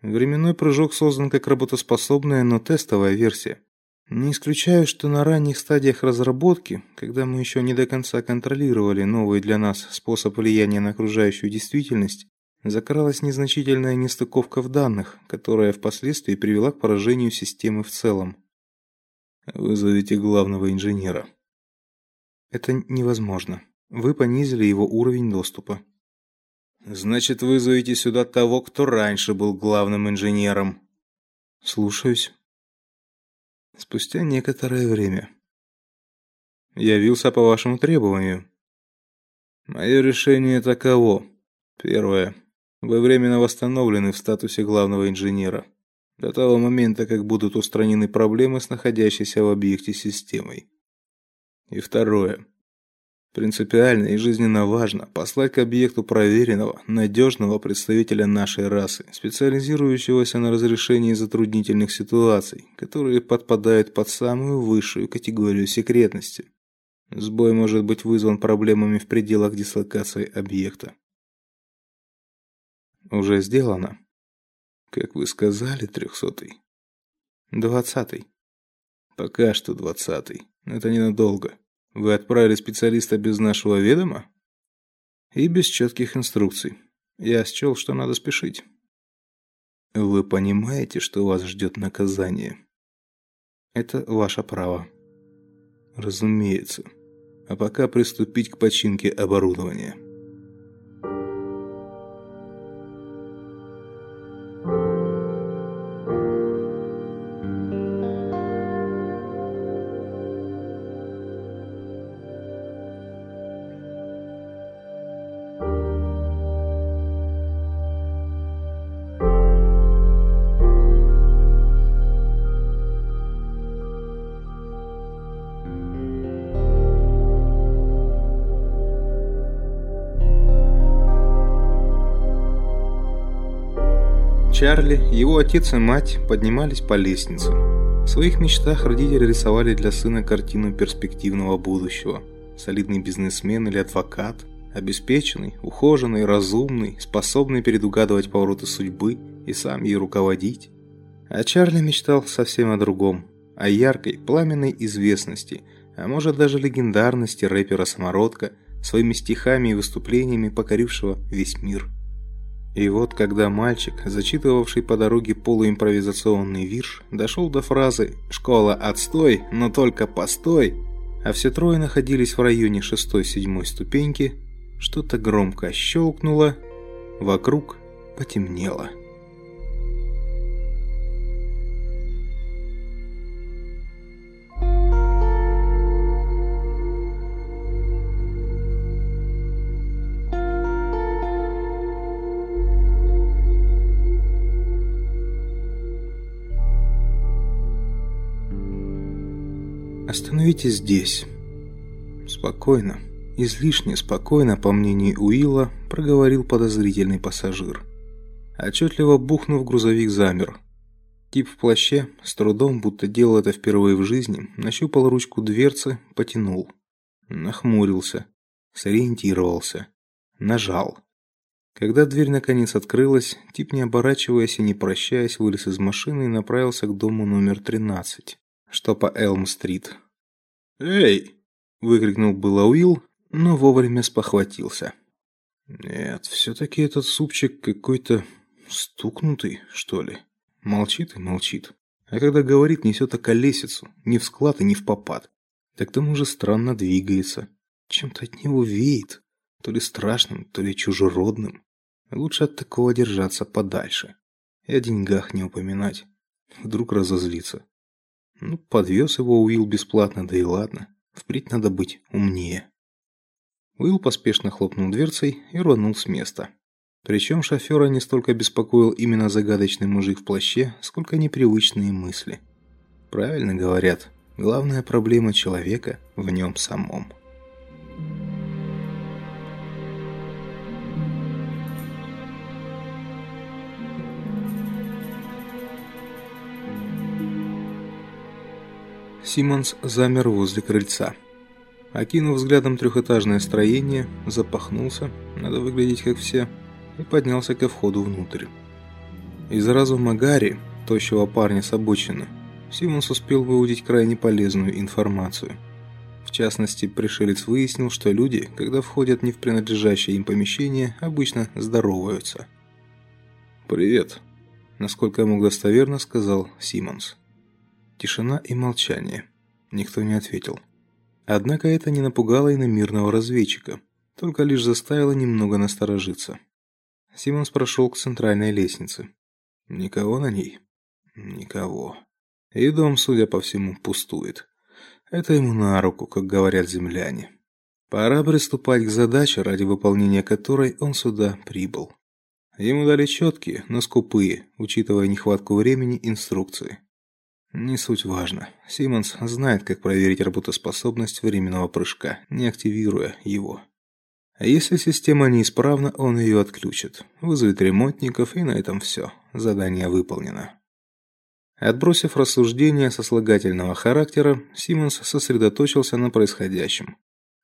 Временной прыжок создан как работоспособная, но тестовая версия. Не исключаю, что на ранних стадиях разработки, когда мы еще не до конца контролировали новый для нас способ влияния на окружающую действительность, закралась незначительная нестыковка в данных, которая впоследствии привела к поражению системы в целом. Вызовите главного инженера. Это невозможно. Вы понизили его уровень доступа. Значит, вызовите сюда того, кто раньше был главным инженером. Слушаюсь спустя некоторое время. Явился по вашему требованию. Мое решение таково. Первое. Вы временно восстановлены в статусе главного инженера до того момента, как будут устранены проблемы с находящейся в объекте системой. И второе. Принципиально и жизненно важно послать к объекту проверенного, надежного представителя нашей расы, специализирующегося на разрешении затруднительных ситуаций, которые подпадают под самую высшую категорию секретности. Сбой может быть вызван проблемами в пределах дислокации объекта. Уже сделано. Как вы сказали, трехсотый. Двадцатый. Пока что двадцатый. Это ненадолго. Вы отправили специалиста без нашего ведома? И без четких инструкций. Я счел, что надо спешить. Вы понимаете, что вас ждет наказание? Это ваше право. Разумеется. А пока приступить к починке оборудования. Чарли, его отец и мать поднимались по лестнице. В своих мечтах родители рисовали для сына картину перспективного будущего. Солидный бизнесмен или адвокат, обеспеченный, ухоженный, разумный, способный предугадывать повороты судьбы и сам ей руководить. А Чарли мечтал совсем о другом, о яркой, пламенной известности, а может даже легендарности рэпера-самородка, своими стихами и выступлениями покорившего весь мир. И вот когда мальчик, зачитывавший по дороге полуимпровизационный вирш, дошел до фразы «Школа, отстой, но только постой», а все трое находились в районе шестой-седьмой ступеньки, что-то громко щелкнуло, вокруг потемнело. Остановитесь здесь. Спокойно, излишне спокойно, по мнению Уилла, проговорил подозрительный пассажир. Отчетливо бухнув, грузовик замер. Тип в плаще, с трудом, будто делал это впервые в жизни, нащупал ручку дверцы, потянул. Нахмурился, сориентировался, нажал. Когда дверь наконец открылась, тип, не оборачиваясь и не прощаясь, вылез из машины и направился к дому номер 13, что по Элм-стрит. «Эй!» – выкрикнул было Уилл, но вовремя спохватился. «Нет, все-таки этот супчик какой-то стукнутый, что ли. Молчит и молчит. А когда говорит, несет околесицу, ни в склад и ни в попад. Так к тому же странно двигается. Чем-то от него веет. То ли страшным, то ли чужеродным. Лучше от такого держаться подальше. И о деньгах не упоминать. Вдруг разозлится. Ну, подвез его Уилл бесплатно, да и ладно. Впредь надо быть умнее. Уилл поспешно хлопнул дверцей и рванул с места. Причем шофера не столько беспокоил именно загадочный мужик в плаще, сколько непривычные мысли. Правильно говорят, главная проблема человека в нем самом. Симмонс замер возле крыльца. Окинув взглядом трехэтажное строение, запахнулся, надо выглядеть как все – и поднялся ко входу внутрь. Из разума Гарри, тощего парня с обочины, Симонс успел выудить крайне полезную информацию. В частности, пришелец выяснил, что люди, когда входят не в принадлежащее им помещение, обычно здороваются. «Привет», – насколько я мог достоверно сказал Симонс. Тишина и молчание. Никто не ответил. Однако это не напугало иномирного разведчика, только лишь заставило немного насторожиться. Симонс прошел к центральной лестнице. Никого на ней? Никого. И дом, судя по всему, пустует. Это ему на руку, как говорят земляне. Пора приступать к задаче, ради выполнения которой он сюда прибыл. Ему дали четкие, но скупые, учитывая нехватку времени, инструкции. Не суть важно. Симмонс знает, как проверить работоспособность временного прыжка, не активируя его. А если система неисправна, он ее отключит, вызовет ремонтников, и на этом все. Задание выполнено. Отбросив рассуждения сослагательного характера, Симмонс сосредоточился на происходящем.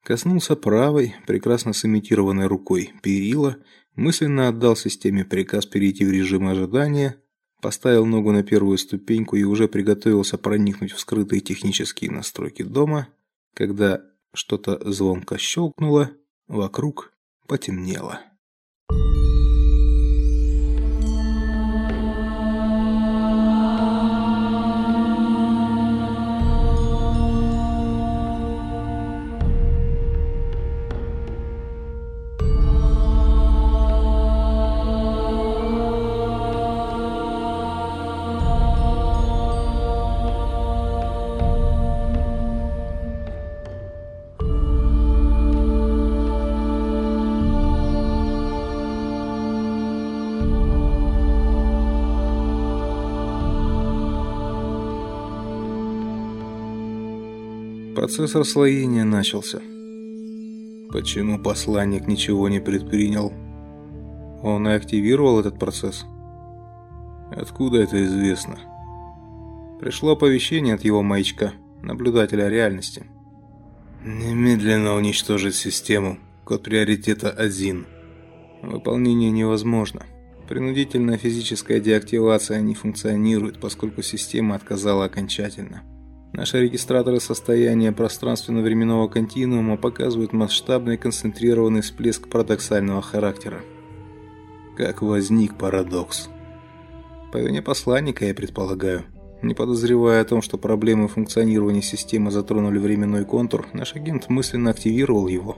Коснулся правой, прекрасно сымитированной рукой перила, мысленно отдал системе приказ перейти в режим ожидания, поставил ногу на первую ступеньку и уже приготовился проникнуть в скрытые технические настройки дома, когда что-то звонко щелкнуло, Вокруг потемнело. Процесс расслоения начался. Почему посланник ничего не предпринял? Он и активировал этот процесс. Откуда это известно? Пришло оповещение от его маячка, наблюдателя реальности. Немедленно уничтожить систему. Код приоритета один. Выполнение невозможно. Принудительная физическая деактивация не функционирует, поскольку система отказала окончательно. Наши регистраторы состояния пространственно-временного континуума показывают масштабный концентрированный всплеск парадоксального характера. Как возник парадокс? По вине посланника, я предполагаю. Не подозревая о том, что проблемы функционирования системы затронули временной контур, наш агент мысленно активировал его.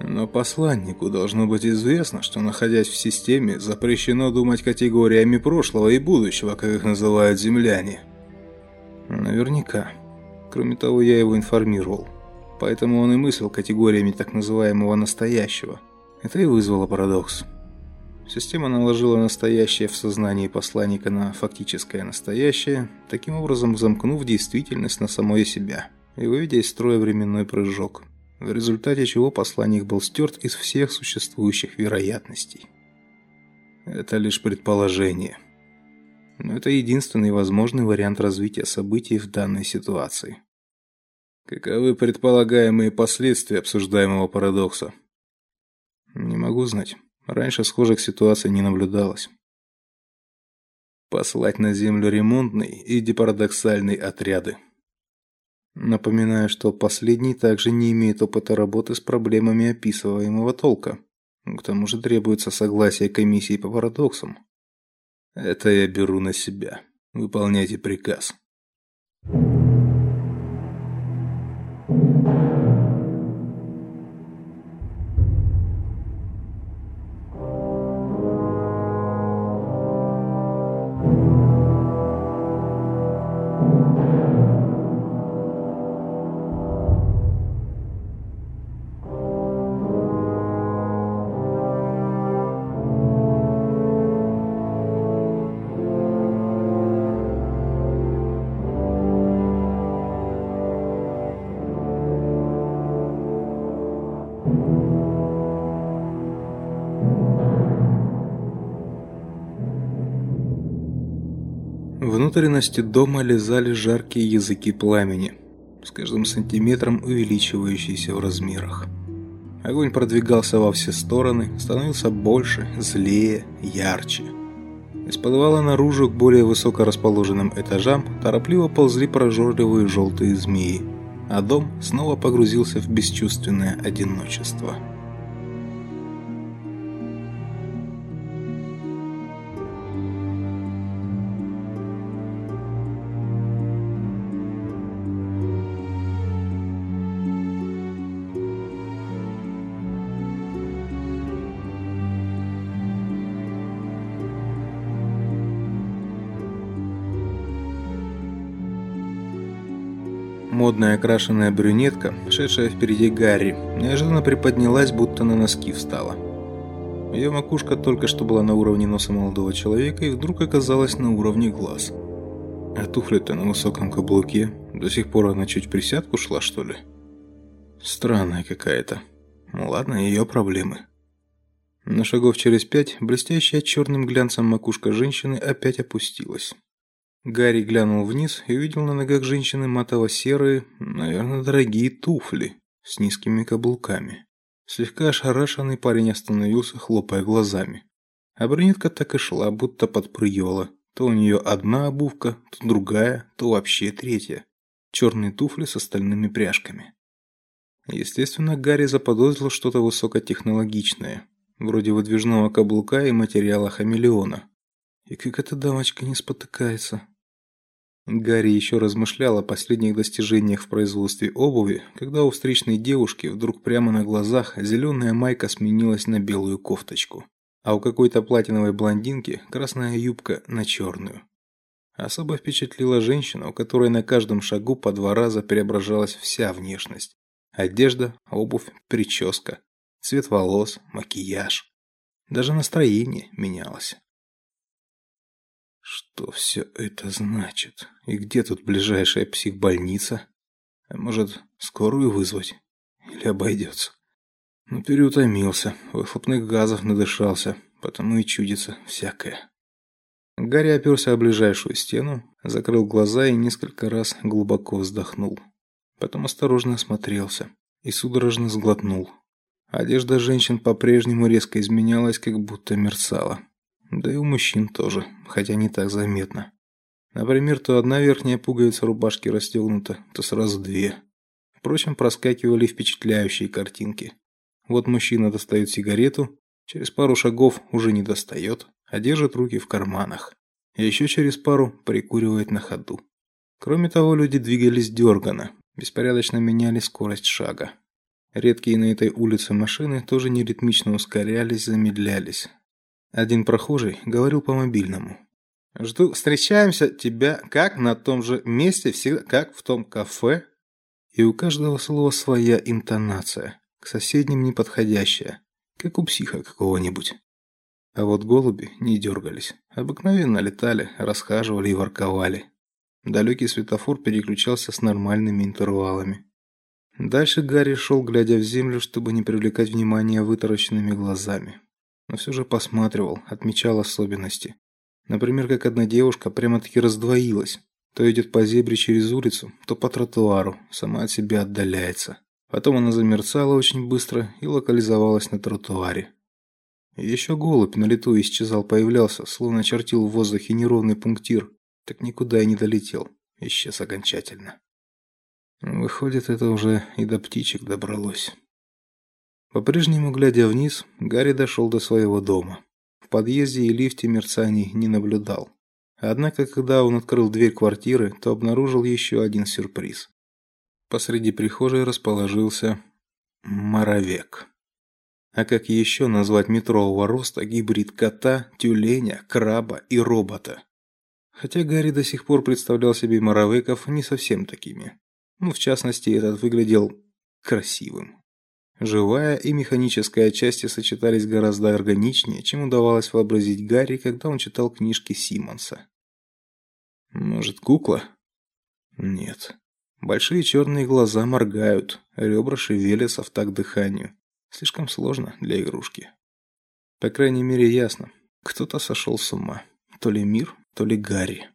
Но посланнику должно быть известно, что находясь в системе, запрещено думать категориями прошлого и будущего, как их называют земляне. Наверняка. Кроме того, я его информировал. Поэтому он и мыслил категориями так называемого настоящего. Это и вызвало парадокс. Система наложила настоящее в сознании посланника на фактическое настоящее, таким образом замкнув действительность на самое себя. и выведя из строя временной прыжок, в результате чего посланник был стерт из всех существующих вероятностей. Это лишь предположение. Но это единственный возможный вариант развития событий в данной ситуации. Каковы предполагаемые последствия обсуждаемого парадокса? Не могу знать. Раньше схожих ситуаций не наблюдалось. Послать на землю ремонтный и депарадоксальные отряды. Напоминаю, что последний также не имеет опыта работы с проблемами описываемого толка. К тому же требуется согласие комиссии по парадоксам. Это я беру на себя. Выполняйте приказ. Внутренности дома лизали жаркие языки пламени, с каждым сантиметром увеличивающиеся в размерах. Огонь продвигался во все стороны, становился больше, злее, ярче. Из подвала наружу к более высоко расположенным этажам торопливо ползли прожорливые желтые змеи, а дом снова погрузился в бесчувственное одиночество. Модная окрашенная брюнетка, шедшая впереди Гарри, неожиданно приподнялась, будто на носки встала. Ее макушка только что была на уровне носа молодого человека и вдруг оказалась на уровне глаз. А туфли-то на высоком каблуке. До сих пор она чуть присядку шла, что ли? Странная какая-то. Ну ладно, ее проблемы. На шагов через пять блестящая черным глянцем макушка женщины опять опустилась. Гарри глянул вниз и увидел на ногах женщины матово-серые, наверное, дорогие туфли с низкими каблуками. Слегка ошарашенный парень остановился, хлопая глазами. А брюнетка так и шла, будто подпрыгивала. То у нее одна обувка, то другая, то вообще третья. Черные туфли с остальными пряжками. Естественно, Гарри заподозрил что-то высокотехнологичное, вроде выдвижного каблука и материала хамелеона. И как эта дамочка не спотыкается. Гарри еще размышлял о последних достижениях в производстве обуви, когда у встречной девушки вдруг прямо на глазах зеленая майка сменилась на белую кофточку, а у какой-то платиновой блондинки красная юбка на черную. Особо впечатлила женщина, у которой на каждом шагу по два раза преображалась вся внешность: одежда, обувь, прическа, цвет волос, макияж, даже настроение менялось. Что все это значит? И где тут ближайшая психбольница? А может, скорую вызвать? Или обойдется? Ну, переутомился, выхлопных газов надышался, потому и чудится всякое. Гарри оперся о ближайшую стену, закрыл глаза и несколько раз глубоко вздохнул. Потом осторожно осмотрелся и судорожно сглотнул. Одежда женщин по-прежнему резко изменялась, как будто мерцала. Да и у мужчин тоже, хотя не так заметно. Например, то одна верхняя пуговица рубашки расстегнута, то сразу две. Впрочем, проскакивали впечатляющие картинки. Вот мужчина достает сигарету, через пару шагов уже не достает, а держит руки в карманах. И еще через пару прикуривает на ходу. Кроме того, люди двигались дергано, беспорядочно меняли скорость шага. Редкие на этой улице машины тоже неритмично ускорялись, замедлялись, один прохожий говорил по мобильному. Жду, встречаемся тебя как на том же месте, всегда как в том кафе. И у каждого слова своя интонация, к соседним не подходящая, как у психа какого-нибудь. А вот голуби не дергались, обыкновенно летали, расхаживали и ворковали. Далекий светофор переключался с нормальными интервалами. Дальше Гарри шел, глядя в землю, чтобы не привлекать внимания вытаращенными глазами. Но все же посматривал, отмечал особенности. Например, как одна девушка прямо-таки раздвоилась. То идет по зебре через улицу, то по тротуару, сама от себя отдаляется. Потом она замерцала очень быстро и локализовалась на тротуаре. Еще голубь на лету исчезал, появлялся, словно чертил в воздухе неровный пунктир, так никуда и не долетел, исчез окончательно. Выходит, это уже и до птичек добралось. По-прежнему глядя вниз, Гарри дошел до своего дома. В подъезде и лифте мерцаний не наблюдал. Однако, когда он открыл дверь квартиры, то обнаружил еще один сюрприз. Посреди прихожей расположился моровек. А как еще назвать метрового роста гибрид кота, тюленя, краба и робота? Хотя Гарри до сих пор представлял себе моровеков не совсем такими. Ну, в частности, этот выглядел красивым. Живая и механическая части сочетались гораздо органичнее, чем удавалось вообразить Гарри, когда он читал книжки Симмонса. Может, кукла? Нет. Большие черные глаза моргают, ребра шевелятся в такт дыханию. Слишком сложно для игрушки. По крайней мере, ясно. Кто-то сошел с ума. То ли мир, то ли Гарри.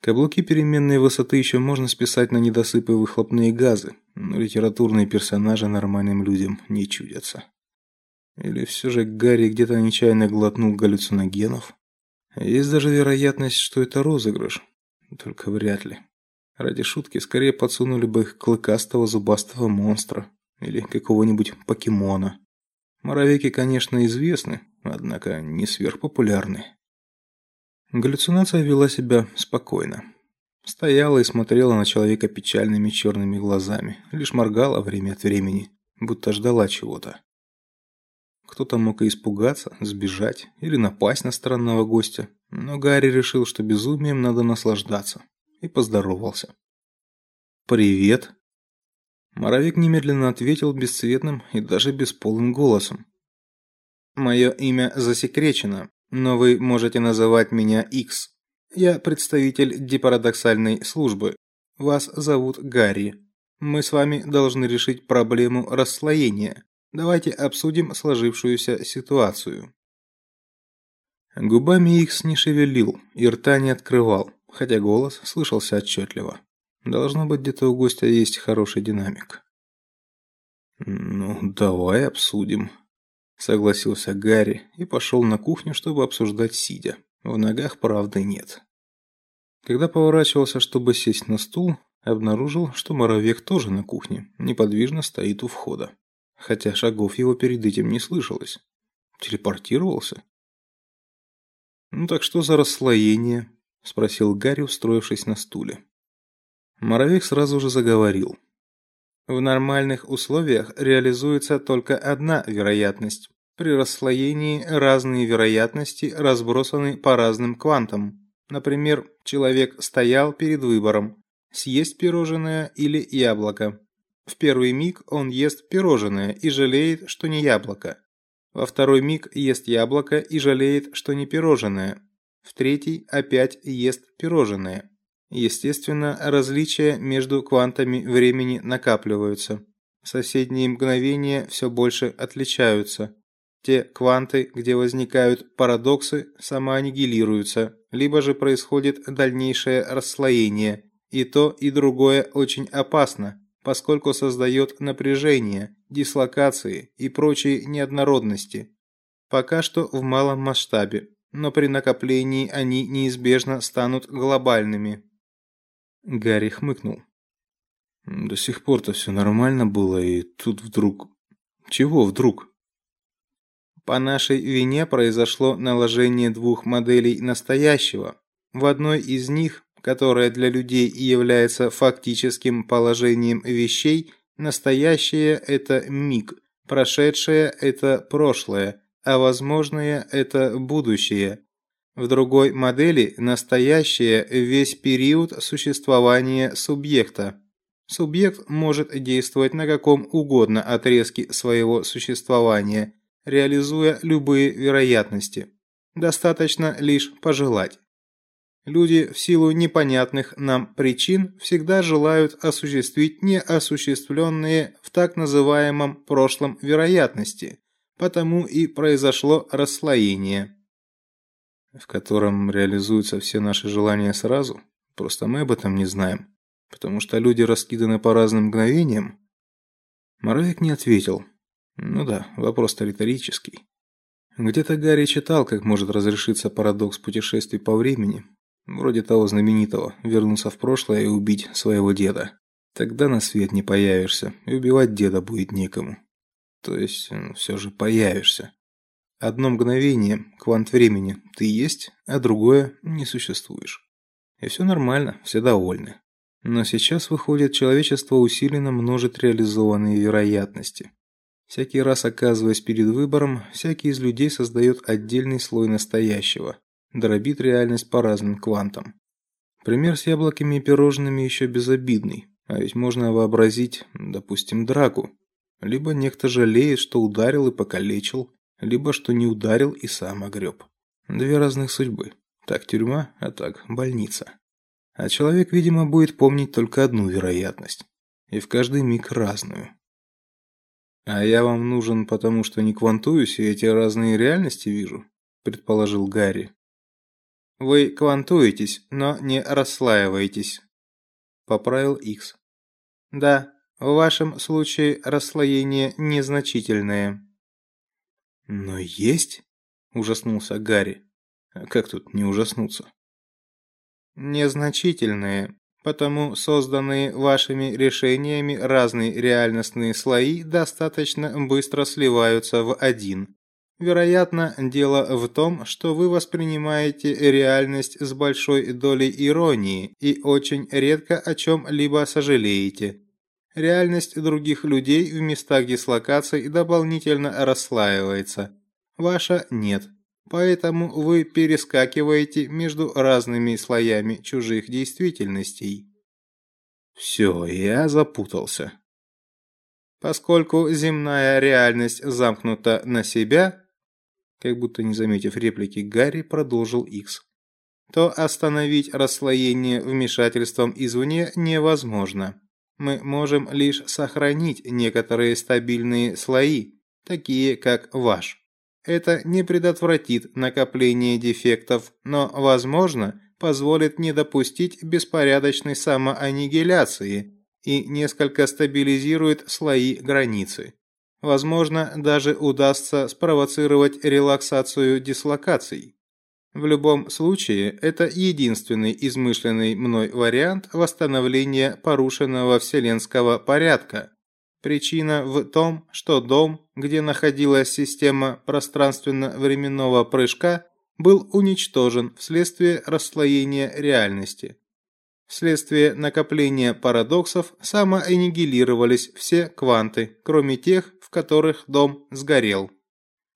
Каблуки переменной высоты еще можно списать на недосыпы выхлопные газы, но литературные персонажи нормальным людям не чудятся. Или все же Гарри где-то нечаянно глотнул галлюциногенов? Есть даже вероятность, что это розыгрыш, только вряд ли. Ради шутки скорее подсунули бы клыкастого зубастого монстра или какого-нибудь покемона. Моровеки, конечно, известны, однако не сверхпопулярны. Галлюцинация вела себя спокойно. Стояла и смотрела на человека печальными черными глазами, лишь моргала время от времени, будто ждала чего-то. Кто-то мог и испугаться, сбежать или напасть на странного гостя, но Гарри решил, что безумием надо наслаждаться и поздоровался. «Привет!» Моровик немедленно ответил бесцветным и даже бесполым голосом. «Мое имя засекречено, но вы можете называть меня X. Я представитель депарадоксальной службы. Вас зовут Гарри. Мы с вами должны решить проблему расслоения. Давайте обсудим сложившуюся ситуацию». Губами Икс не шевелил и рта не открывал хотя голос слышался отчетливо. Должно быть, где-то у гостя есть хороший динамик. Ну, давай обсудим, согласился Гарри и пошел на кухню, чтобы обсуждать сидя. В ногах правды нет. Когда поворачивался, чтобы сесть на стул, обнаружил, что Моровек тоже на кухне, неподвижно стоит у входа. Хотя шагов его перед этим не слышалось. Телепортировался? Ну так что за расслоение? спросил Гарри, устроившись на стуле. Моровик сразу же заговорил. В нормальных условиях реализуется только одна вероятность. При расслоении разные вероятности разбросаны по разным квантам. Например, человек стоял перед выбором: съесть пирожное или яблоко. В первый миг он ест пирожное и жалеет, что не яблоко. Во второй миг ест яблоко и жалеет, что не пирожное в третий опять ест пирожное. Естественно, различия между квантами времени накапливаются. Соседние мгновения все больше отличаются. Те кванты, где возникают парадоксы, самоаннигилируются, либо же происходит дальнейшее расслоение. И то, и другое очень опасно, поскольку создает напряжение, дислокации и прочие неоднородности. Пока что в малом масштабе, но при накоплении они неизбежно станут глобальными. Гарри хмыкнул. До сих пор-то все нормально было, и тут вдруг... Чего вдруг? По нашей вине произошло наложение двух моделей настоящего. В одной из них, которая для людей является фактическим положением вещей, настоящее – это миг, прошедшее – это прошлое, а возможное это будущее. В другой модели настоящее весь период существования субъекта. Субъект может действовать на каком угодно отрезке своего существования, реализуя любые вероятности. Достаточно лишь пожелать. Люди в силу непонятных нам причин всегда желают осуществить неосуществленные в так называемом прошлом вероятности, потому и произошло расслоение, в котором реализуются все наши желания сразу. Просто мы об этом не знаем, потому что люди раскиданы по разным мгновениям. Моровик не ответил. Ну да, вопрос-то риторический. Где-то Гарри читал, как может разрешиться парадокс путешествий по времени, Вроде того знаменитого вернуться в прошлое и убить своего деда. Тогда на свет не появишься, и убивать деда будет некому. То есть, все же появишься. Одно мгновение, квант времени, ты есть, а другое не существуешь. И все нормально, все довольны. Но сейчас выходит, человечество усиленно множит реализованные вероятности. Всякий раз оказываясь перед выбором, всякий из людей создает отдельный слой настоящего, дробит реальность по разным квантам. Пример с яблоками и пирожными еще безобидный, а ведь можно вообразить, допустим, драку. Либо некто жалеет, что ударил и покалечил, либо что не ударил и сам огреб. Две разных судьбы. Так тюрьма, а так больница. А человек, видимо, будет помнить только одну вероятность. И в каждый миг разную. А я вам нужен, потому что не квантуюсь и эти разные реальности вижу, предположил Гарри. Вы квантуетесь, но не расслаиваетесь, поправил X. Да, в вашем случае расслоение незначительное. Но есть? ужаснулся Гарри. Как тут не ужаснуться? Незначительные, потому созданные вашими решениями разные реальностные слои достаточно быстро сливаются в один. Вероятно, дело в том, что вы воспринимаете реальность с большой долей иронии и очень редко о чем либо сожалеете. Реальность других людей в местах дислокации дополнительно расслаивается. Ваша нет. Поэтому вы перескакиваете между разными слоями чужих действительностей. Все, я запутался. Поскольку земная реальность замкнута на себя, как будто не заметив реплики Гарри, продолжил Икс. То остановить расслоение вмешательством извне невозможно. Мы можем лишь сохранить некоторые стабильные слои, такие как ваш. Это не предотвратит накопление дефектов, но, возможно, позволит не допустить беспорядочной самоаннигиляции и несколько стабилизирует слои границы. Возможно, даже удастся спровоцировать релаксацию дислокаций. В любом случае, это единственный измышленный мной вариант восстановления порушенного вселенского порядка. Причина в том, что дом, где находилась система пространственно-временного прыжка, был уничтожен вследствие расслоения реальности. Вследствие накопления парадоксов самоаннигилировались все кванты, кроме тех, в которых дом сгорел.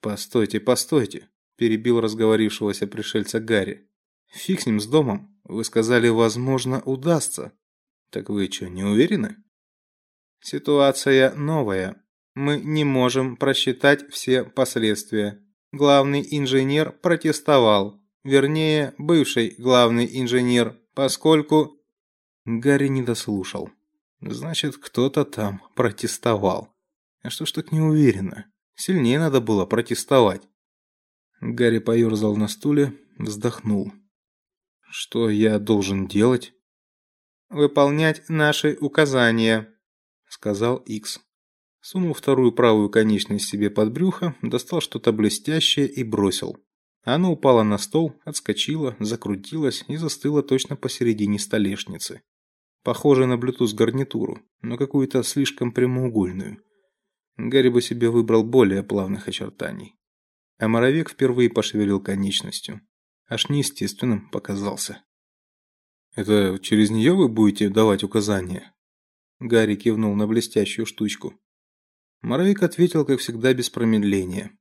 «Постойте, постойте», – перебил разговорившегося пришельца Гарри. «Фиг с ним с домом. Вы сказали, возможно, удастся. Так вы что, не уверены?» «Ситуация новая. Мы не можем просчитать все последствия. Главный инженер протестовал. Вернее, бывший главный инженер, поскольку Гарри не дослушал. Значит, кто-то там протестовал. А что ж так не уверенно? Сильнее надо было протестовать. Гарри поерзал на стуле, вздохнул. Что я должен делать? Выполнять наши указания, сказал Икс. Сунул вторую правую конечность себе под брюхо, достал что-то блестящее и бросил. Оно упало на стол, отскочило, закрутилось и застыло точно посередине столешницы. Похоже на Bluetooth гарнитуру, но какую-то слишком прямоугольную. Гарри бы себе выбрал более плавных очертаний. А Моровек впервые пошевелил конечностью. Аж неестественным показался. «Это через нее вы будете давать указания?» Гарри кивнул на блестящую штучку. Моровик ответил, как всегда, без промедления.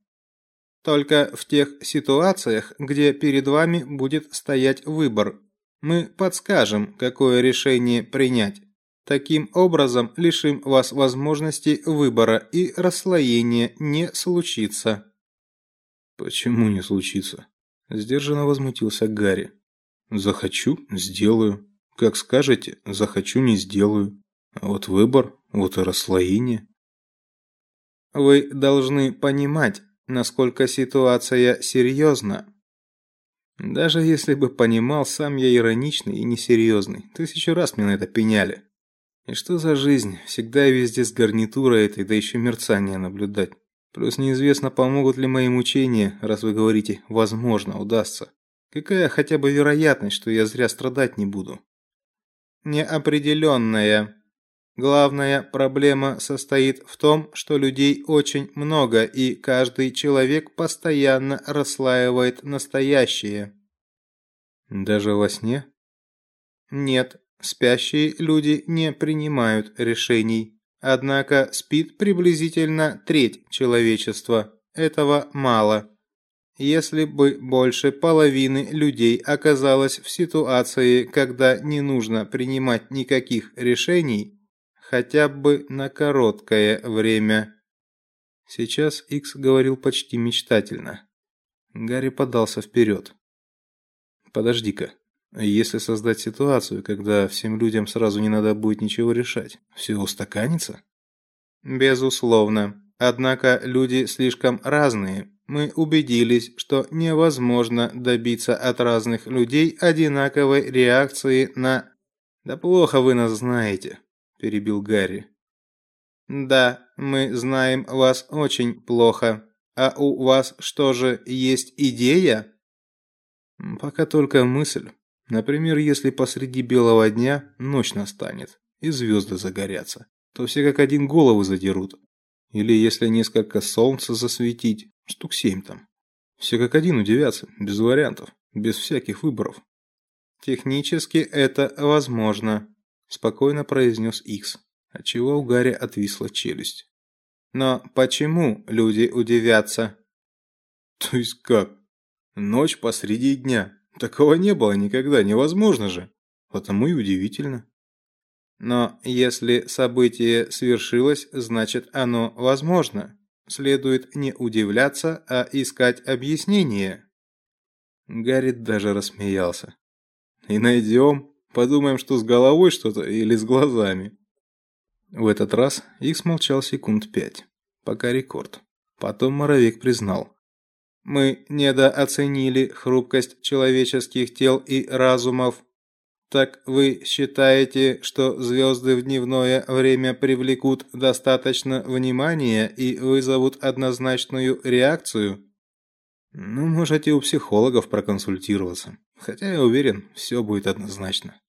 «Только в тех ситуациях, где перед вами будет стоять выбор мы подскажем, какое решение принять. Таким образом, лишим вас возможности выбора и расслоение не случится. Почему не случится? Сдержанно возмутился Гарри. Захочу сделаю. Как скажете, захочу не сделаю. А вот выбор, вот и расслоение. Вы должны понимать, насколько ситуация серьезна. Даже если бы понимал, сам я ироничный и несерьезный. Тысячу раз мне на это пеняли. И что за жизнь? Всегда и везде с гарнитурой этой, да еще мерцание наблюдать. Плюс неизвестно, помогут ли мои мучения, раз вы говорите «возможно, удастся». Какая хотя бы вероятность, что я зря страдать не буду? Неопределенная. Главная проблема состоит в том, что людей очень много, и каждый человек постоянно расслаивает настоящее. Даже во сне? Нет, спящие люди не принимают решений. Однако спит приблизительно треть человечества. Этого мало. Если бы больше половины людей оказалось в ситуации, когда не нужно принимать никаких решений, хотя бы на короткое время. Сейчас Икс говорил почти мечтательно. Гарри подался вперед. Подожди-ка. Если создать ситуацию, когда всем людям сразу не надо будет ничего решать, все устаканится? Безусловно. Однако люди слишком разные. Мы убедились, что невозможно добиться от разных людей одинаковой реакции на Да плохо вы нас знаете, перебил Гарри. Да, мы знаем вас очень плохо. А у вас что же есть идея? Пока только мысль. Например, если посреди белого дня ночь настанет и звезды загорятся, то все как один головы задерут. Или если несколько солнца засветить, штук семь там. Все как один удивятся, без вариантов, без всяких выборов. Технически это возможно, спокойно произнес Икс, отчего у Гарри отвисла челюсть. Но почему люди удивятся? То есть как? Ночь посреди дня. Такого не было никогда, невозможно же. Потому и удивительно. Но если событие свершилось, значит оно возможно. Следует не удивляться, а искать объяснение. Гарри даже рассмеялся. И найдем. Подумаем, что с головой что-то или с глазами. В этот раз Икс молчал секунд пять. Пока рекорд. Потом Моровик признал. Мы недооценили хрупкость человеческих тел и разумов. Так вы считаете, что звезды в дневное время привлекут достаточно внимания и вызовут однозначную реакцию? Ну, можете у психологов проконсультироваться. Хотя я уверен, все будет однозначно.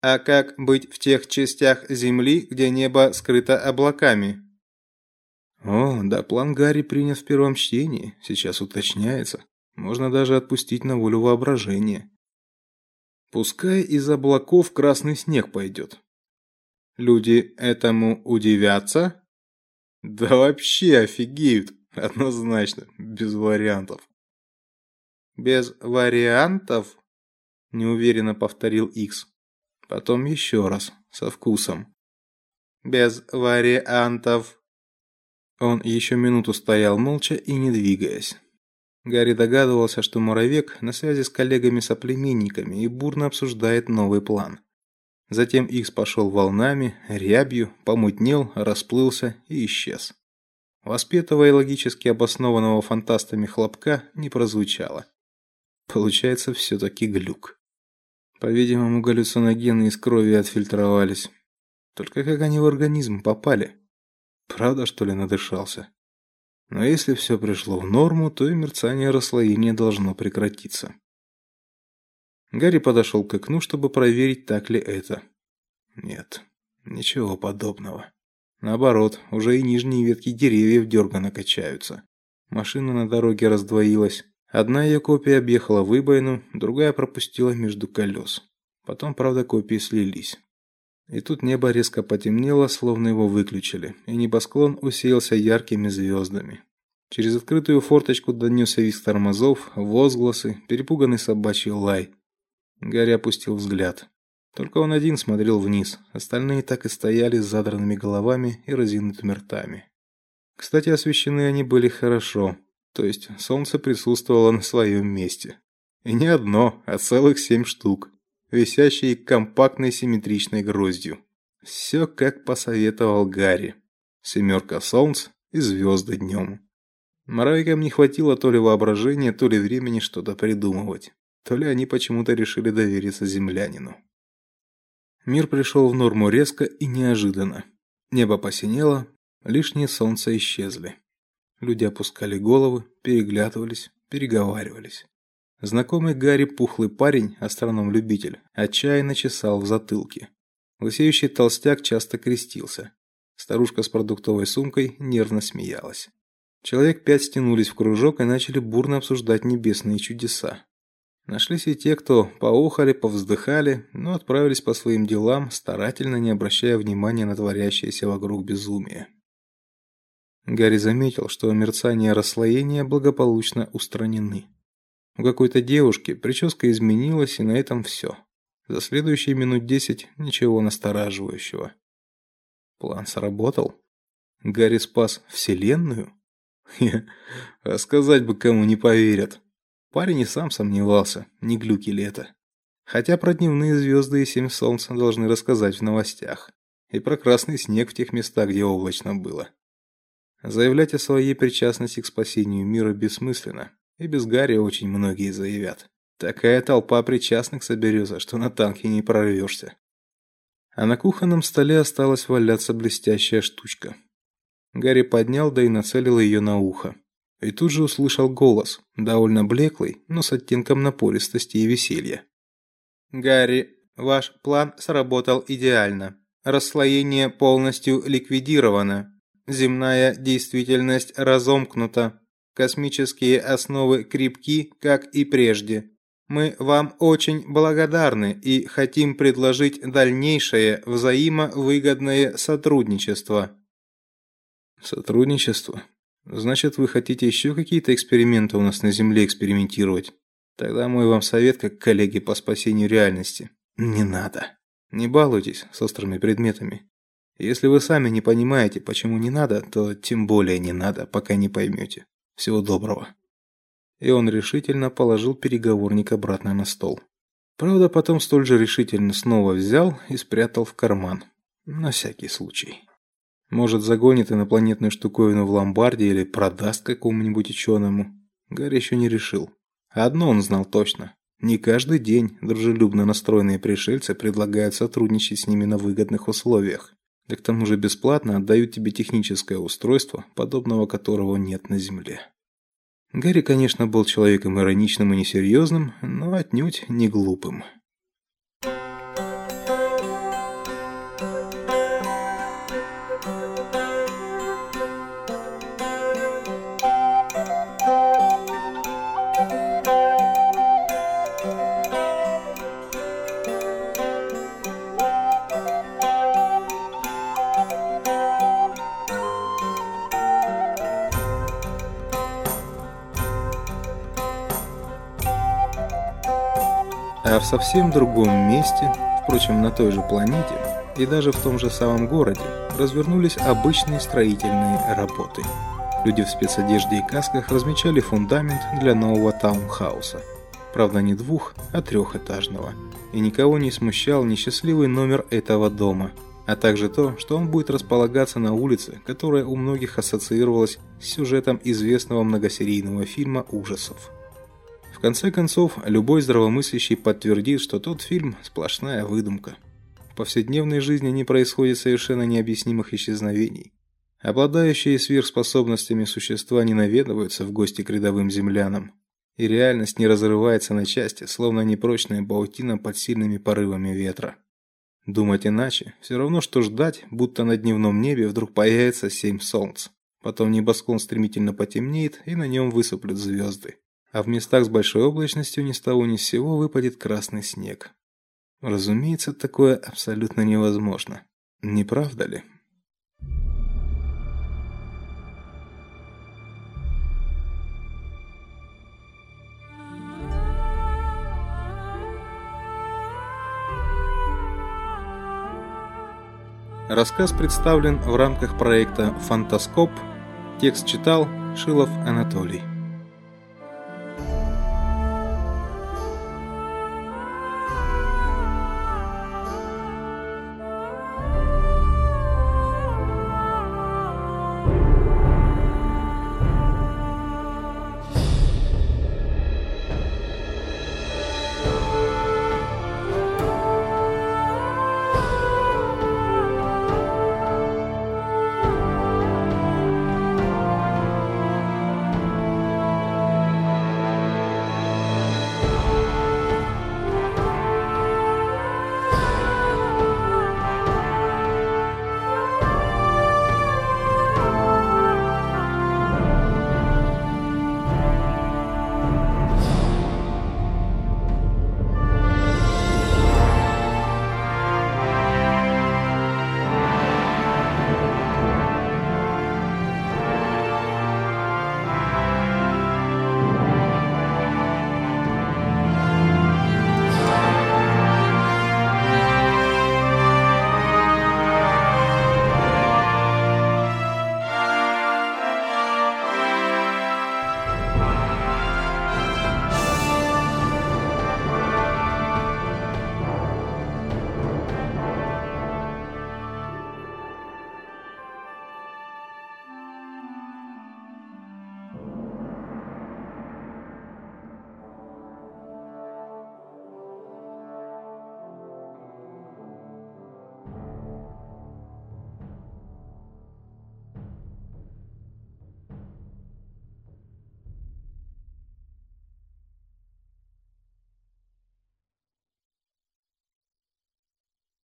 А как быть в тех частях Земли, где небо скрыто облаками? О, да, план Гарри принят в первом чтении, сейчас уточняется. Можно даже отпустить на волю воображения. Пускай из облаков красный снег пойдет. Люди этому удивятся? Да вообще офигеют, однозначно, без вариантов. Без вариантов? неуверенно повторил Икс. Потом еще раз, со вкусом. Без вариантов. Он еще минуту стоял молча и не двигаясь. Гарри догадывался, что Муравек на связи с коллегами-соплеменниками и бурно обсуждает новый план. Затем Икс пошел волнами, рябью, помутнел, расплылся и исчез. Воспетого и логически обоснованного фантастами хлопка не прозвучало. Получается, все-таки глюк. По-видимому, галлюциногены из крови отфильтровались. Только как они в организм попали? Правда, что ли, надышался? Но если все пришло в норму, то и мерцание расслоения должно прекратиться. Гарри подошел к окну, чтобы проверить, так ли это. Нет, ничего подобного. Наоборот, уже и нижние ветки деревьев дергано качаются. Машина на дороге раздвоилась. Одна ее копия объехала выбоину, другая пропустила между колес. Потом, правда, копии слились. И тут небо резко потемнело, словно его выключили, и небосклон усеялся яркими звездами. Через открытую форточку донесся визг тормозов, возгласы, перепуганный собачий лай. Гарри опустил взгляд. Только он один смотрел вниз, остальные так и стояли с задранными головами и разинутыми ртами. Кстати, освещены они были хорошо. То есть солнце присутствовало на своем месте. И не одно, а целых семь штук, висящие компактной симметричной гроздью. Все как посоветовал Гарри. Семерка солнц и звезды днем. Маравикам не хватило то ли воображения, то ли времени что-то придумывать. То ли они почему-то решили довериться землянину. Мир пришел в норму резко и неожиданно. Небо посинело, лишние солнца исчезли. Люди опускали головы, переглядывались, переговаривались. Знакомый Гарри пухлый парень, астроном-любитель, отчаянно чесал в затылке. Лысеющий толстяк часто крестился. Старушка с продуктовой сумкой нервно смеялась. Человек пять стянулись в кружок и начали бурно обсуждать небесные чудеса. Нашлись и те, кто поухали, повздыхали, но отправились по своим делам, старательно не обращая внимания на творящееся вокруг безумие. Гарри заметил, что мерцание расслоения благополучно устранены. У какой-то девушки прическа изменилась, и на этом все. За следующие минут десять ничего настораживающего. План сработал. Гарри спас вселенную. А сказать бы кому не поверят. Парень и сам сомневался, не глюки ли это. Хотя про дневные звезды и семь солнц должны рассказать в новостях. И про красный снег в тех местах, где облачно было. Заявлять о своей причастности к спасению мира бессмысленно. И без Гарри очень многие заявят. Такая толпа причастных соберется, что на танке не прорвешься. А на кухонном столе осталась валяться блестящая штучка. Гарри поднял, да и нацелил ее на ухо. И тут же услышал голос, довольно блеклый, но с оттенком напористости и веселья. «Гарри, ваш план сработал идеально. Расслоение полностью ликвидировано. Земная действительность разомкнута. Космические основы крепки, как и прежде. Мы вам очень благодарны и хотим предложить дальнейшее взаимовыгодное сотрудничество». «Сотрудничество?» Значит, вы хотите еще какие-то эксперименты у нас на Земле экспериментировать? Тогда мой вам совет, как коллеги по спасению реальности. Не надо. Не балуйтесь с острыми предметами. Если вы сами не понимаете, почему не надо, то тем более не надо, пока не поймете. Всего доброго. И он решительно положил переговорник обратно на стол. Правда, потом столь же решительно снова взял и спрятал в карман. На всякий случай. Может, загонит инопланетную штуковину в ломбарде или продаст какому-нибудь ученому. Гарри еще не решил. Одно он знал точно. Не каждый день дружелюбно настроенные пришельцы предлагают сотрудничать с ними на выгодных условиях. Да к тому же бесплатно отдают тебе техническое устройство, подобного которого нет на Земле. Гарри, конечно, был человеком ироничным и несерьезным, но отнюдь не глупым. А в совсем другом месте, впрочем, на той же планете и даже в том же самом городе, развернулись обычные строительные работы. Люди в спецодежде и касках размечали фундамент для нового таунхауса. Правда, не двух, а трехэтажного. И никого не смущал несчастливый номер этого дома, а также то, что он будет располагаться на улице, которая у многих ассоциировалась с сюжетом известного многосерийного фильма ужасов. В конце концов, любой здравомыслящий подтвердит, что тот фильм – сплошная выдумка. В повседневной жизни не происходит совершенно необъяснимых исчезновений. Обладающие сверхспособностями существа не наведываются в гости к рядовым землянам. И реальность не разрывается на части, словно непрочная паутина под сильными порывами ветра. Думать иначе – все равно, что ждать, будто на дневном небе вдруг появится семь солнц. Потом небосклон стремительно потемнеет, и на нем высыплют звезды а в местах с большой облачностью ни с того ни с сего выпадет красный снег. Разумеется, такое абсолютно невозможно. Не правда ли? Рассказ представлен в рамках проекта «Фантаскоп». Текст читал Шилов Анатолий.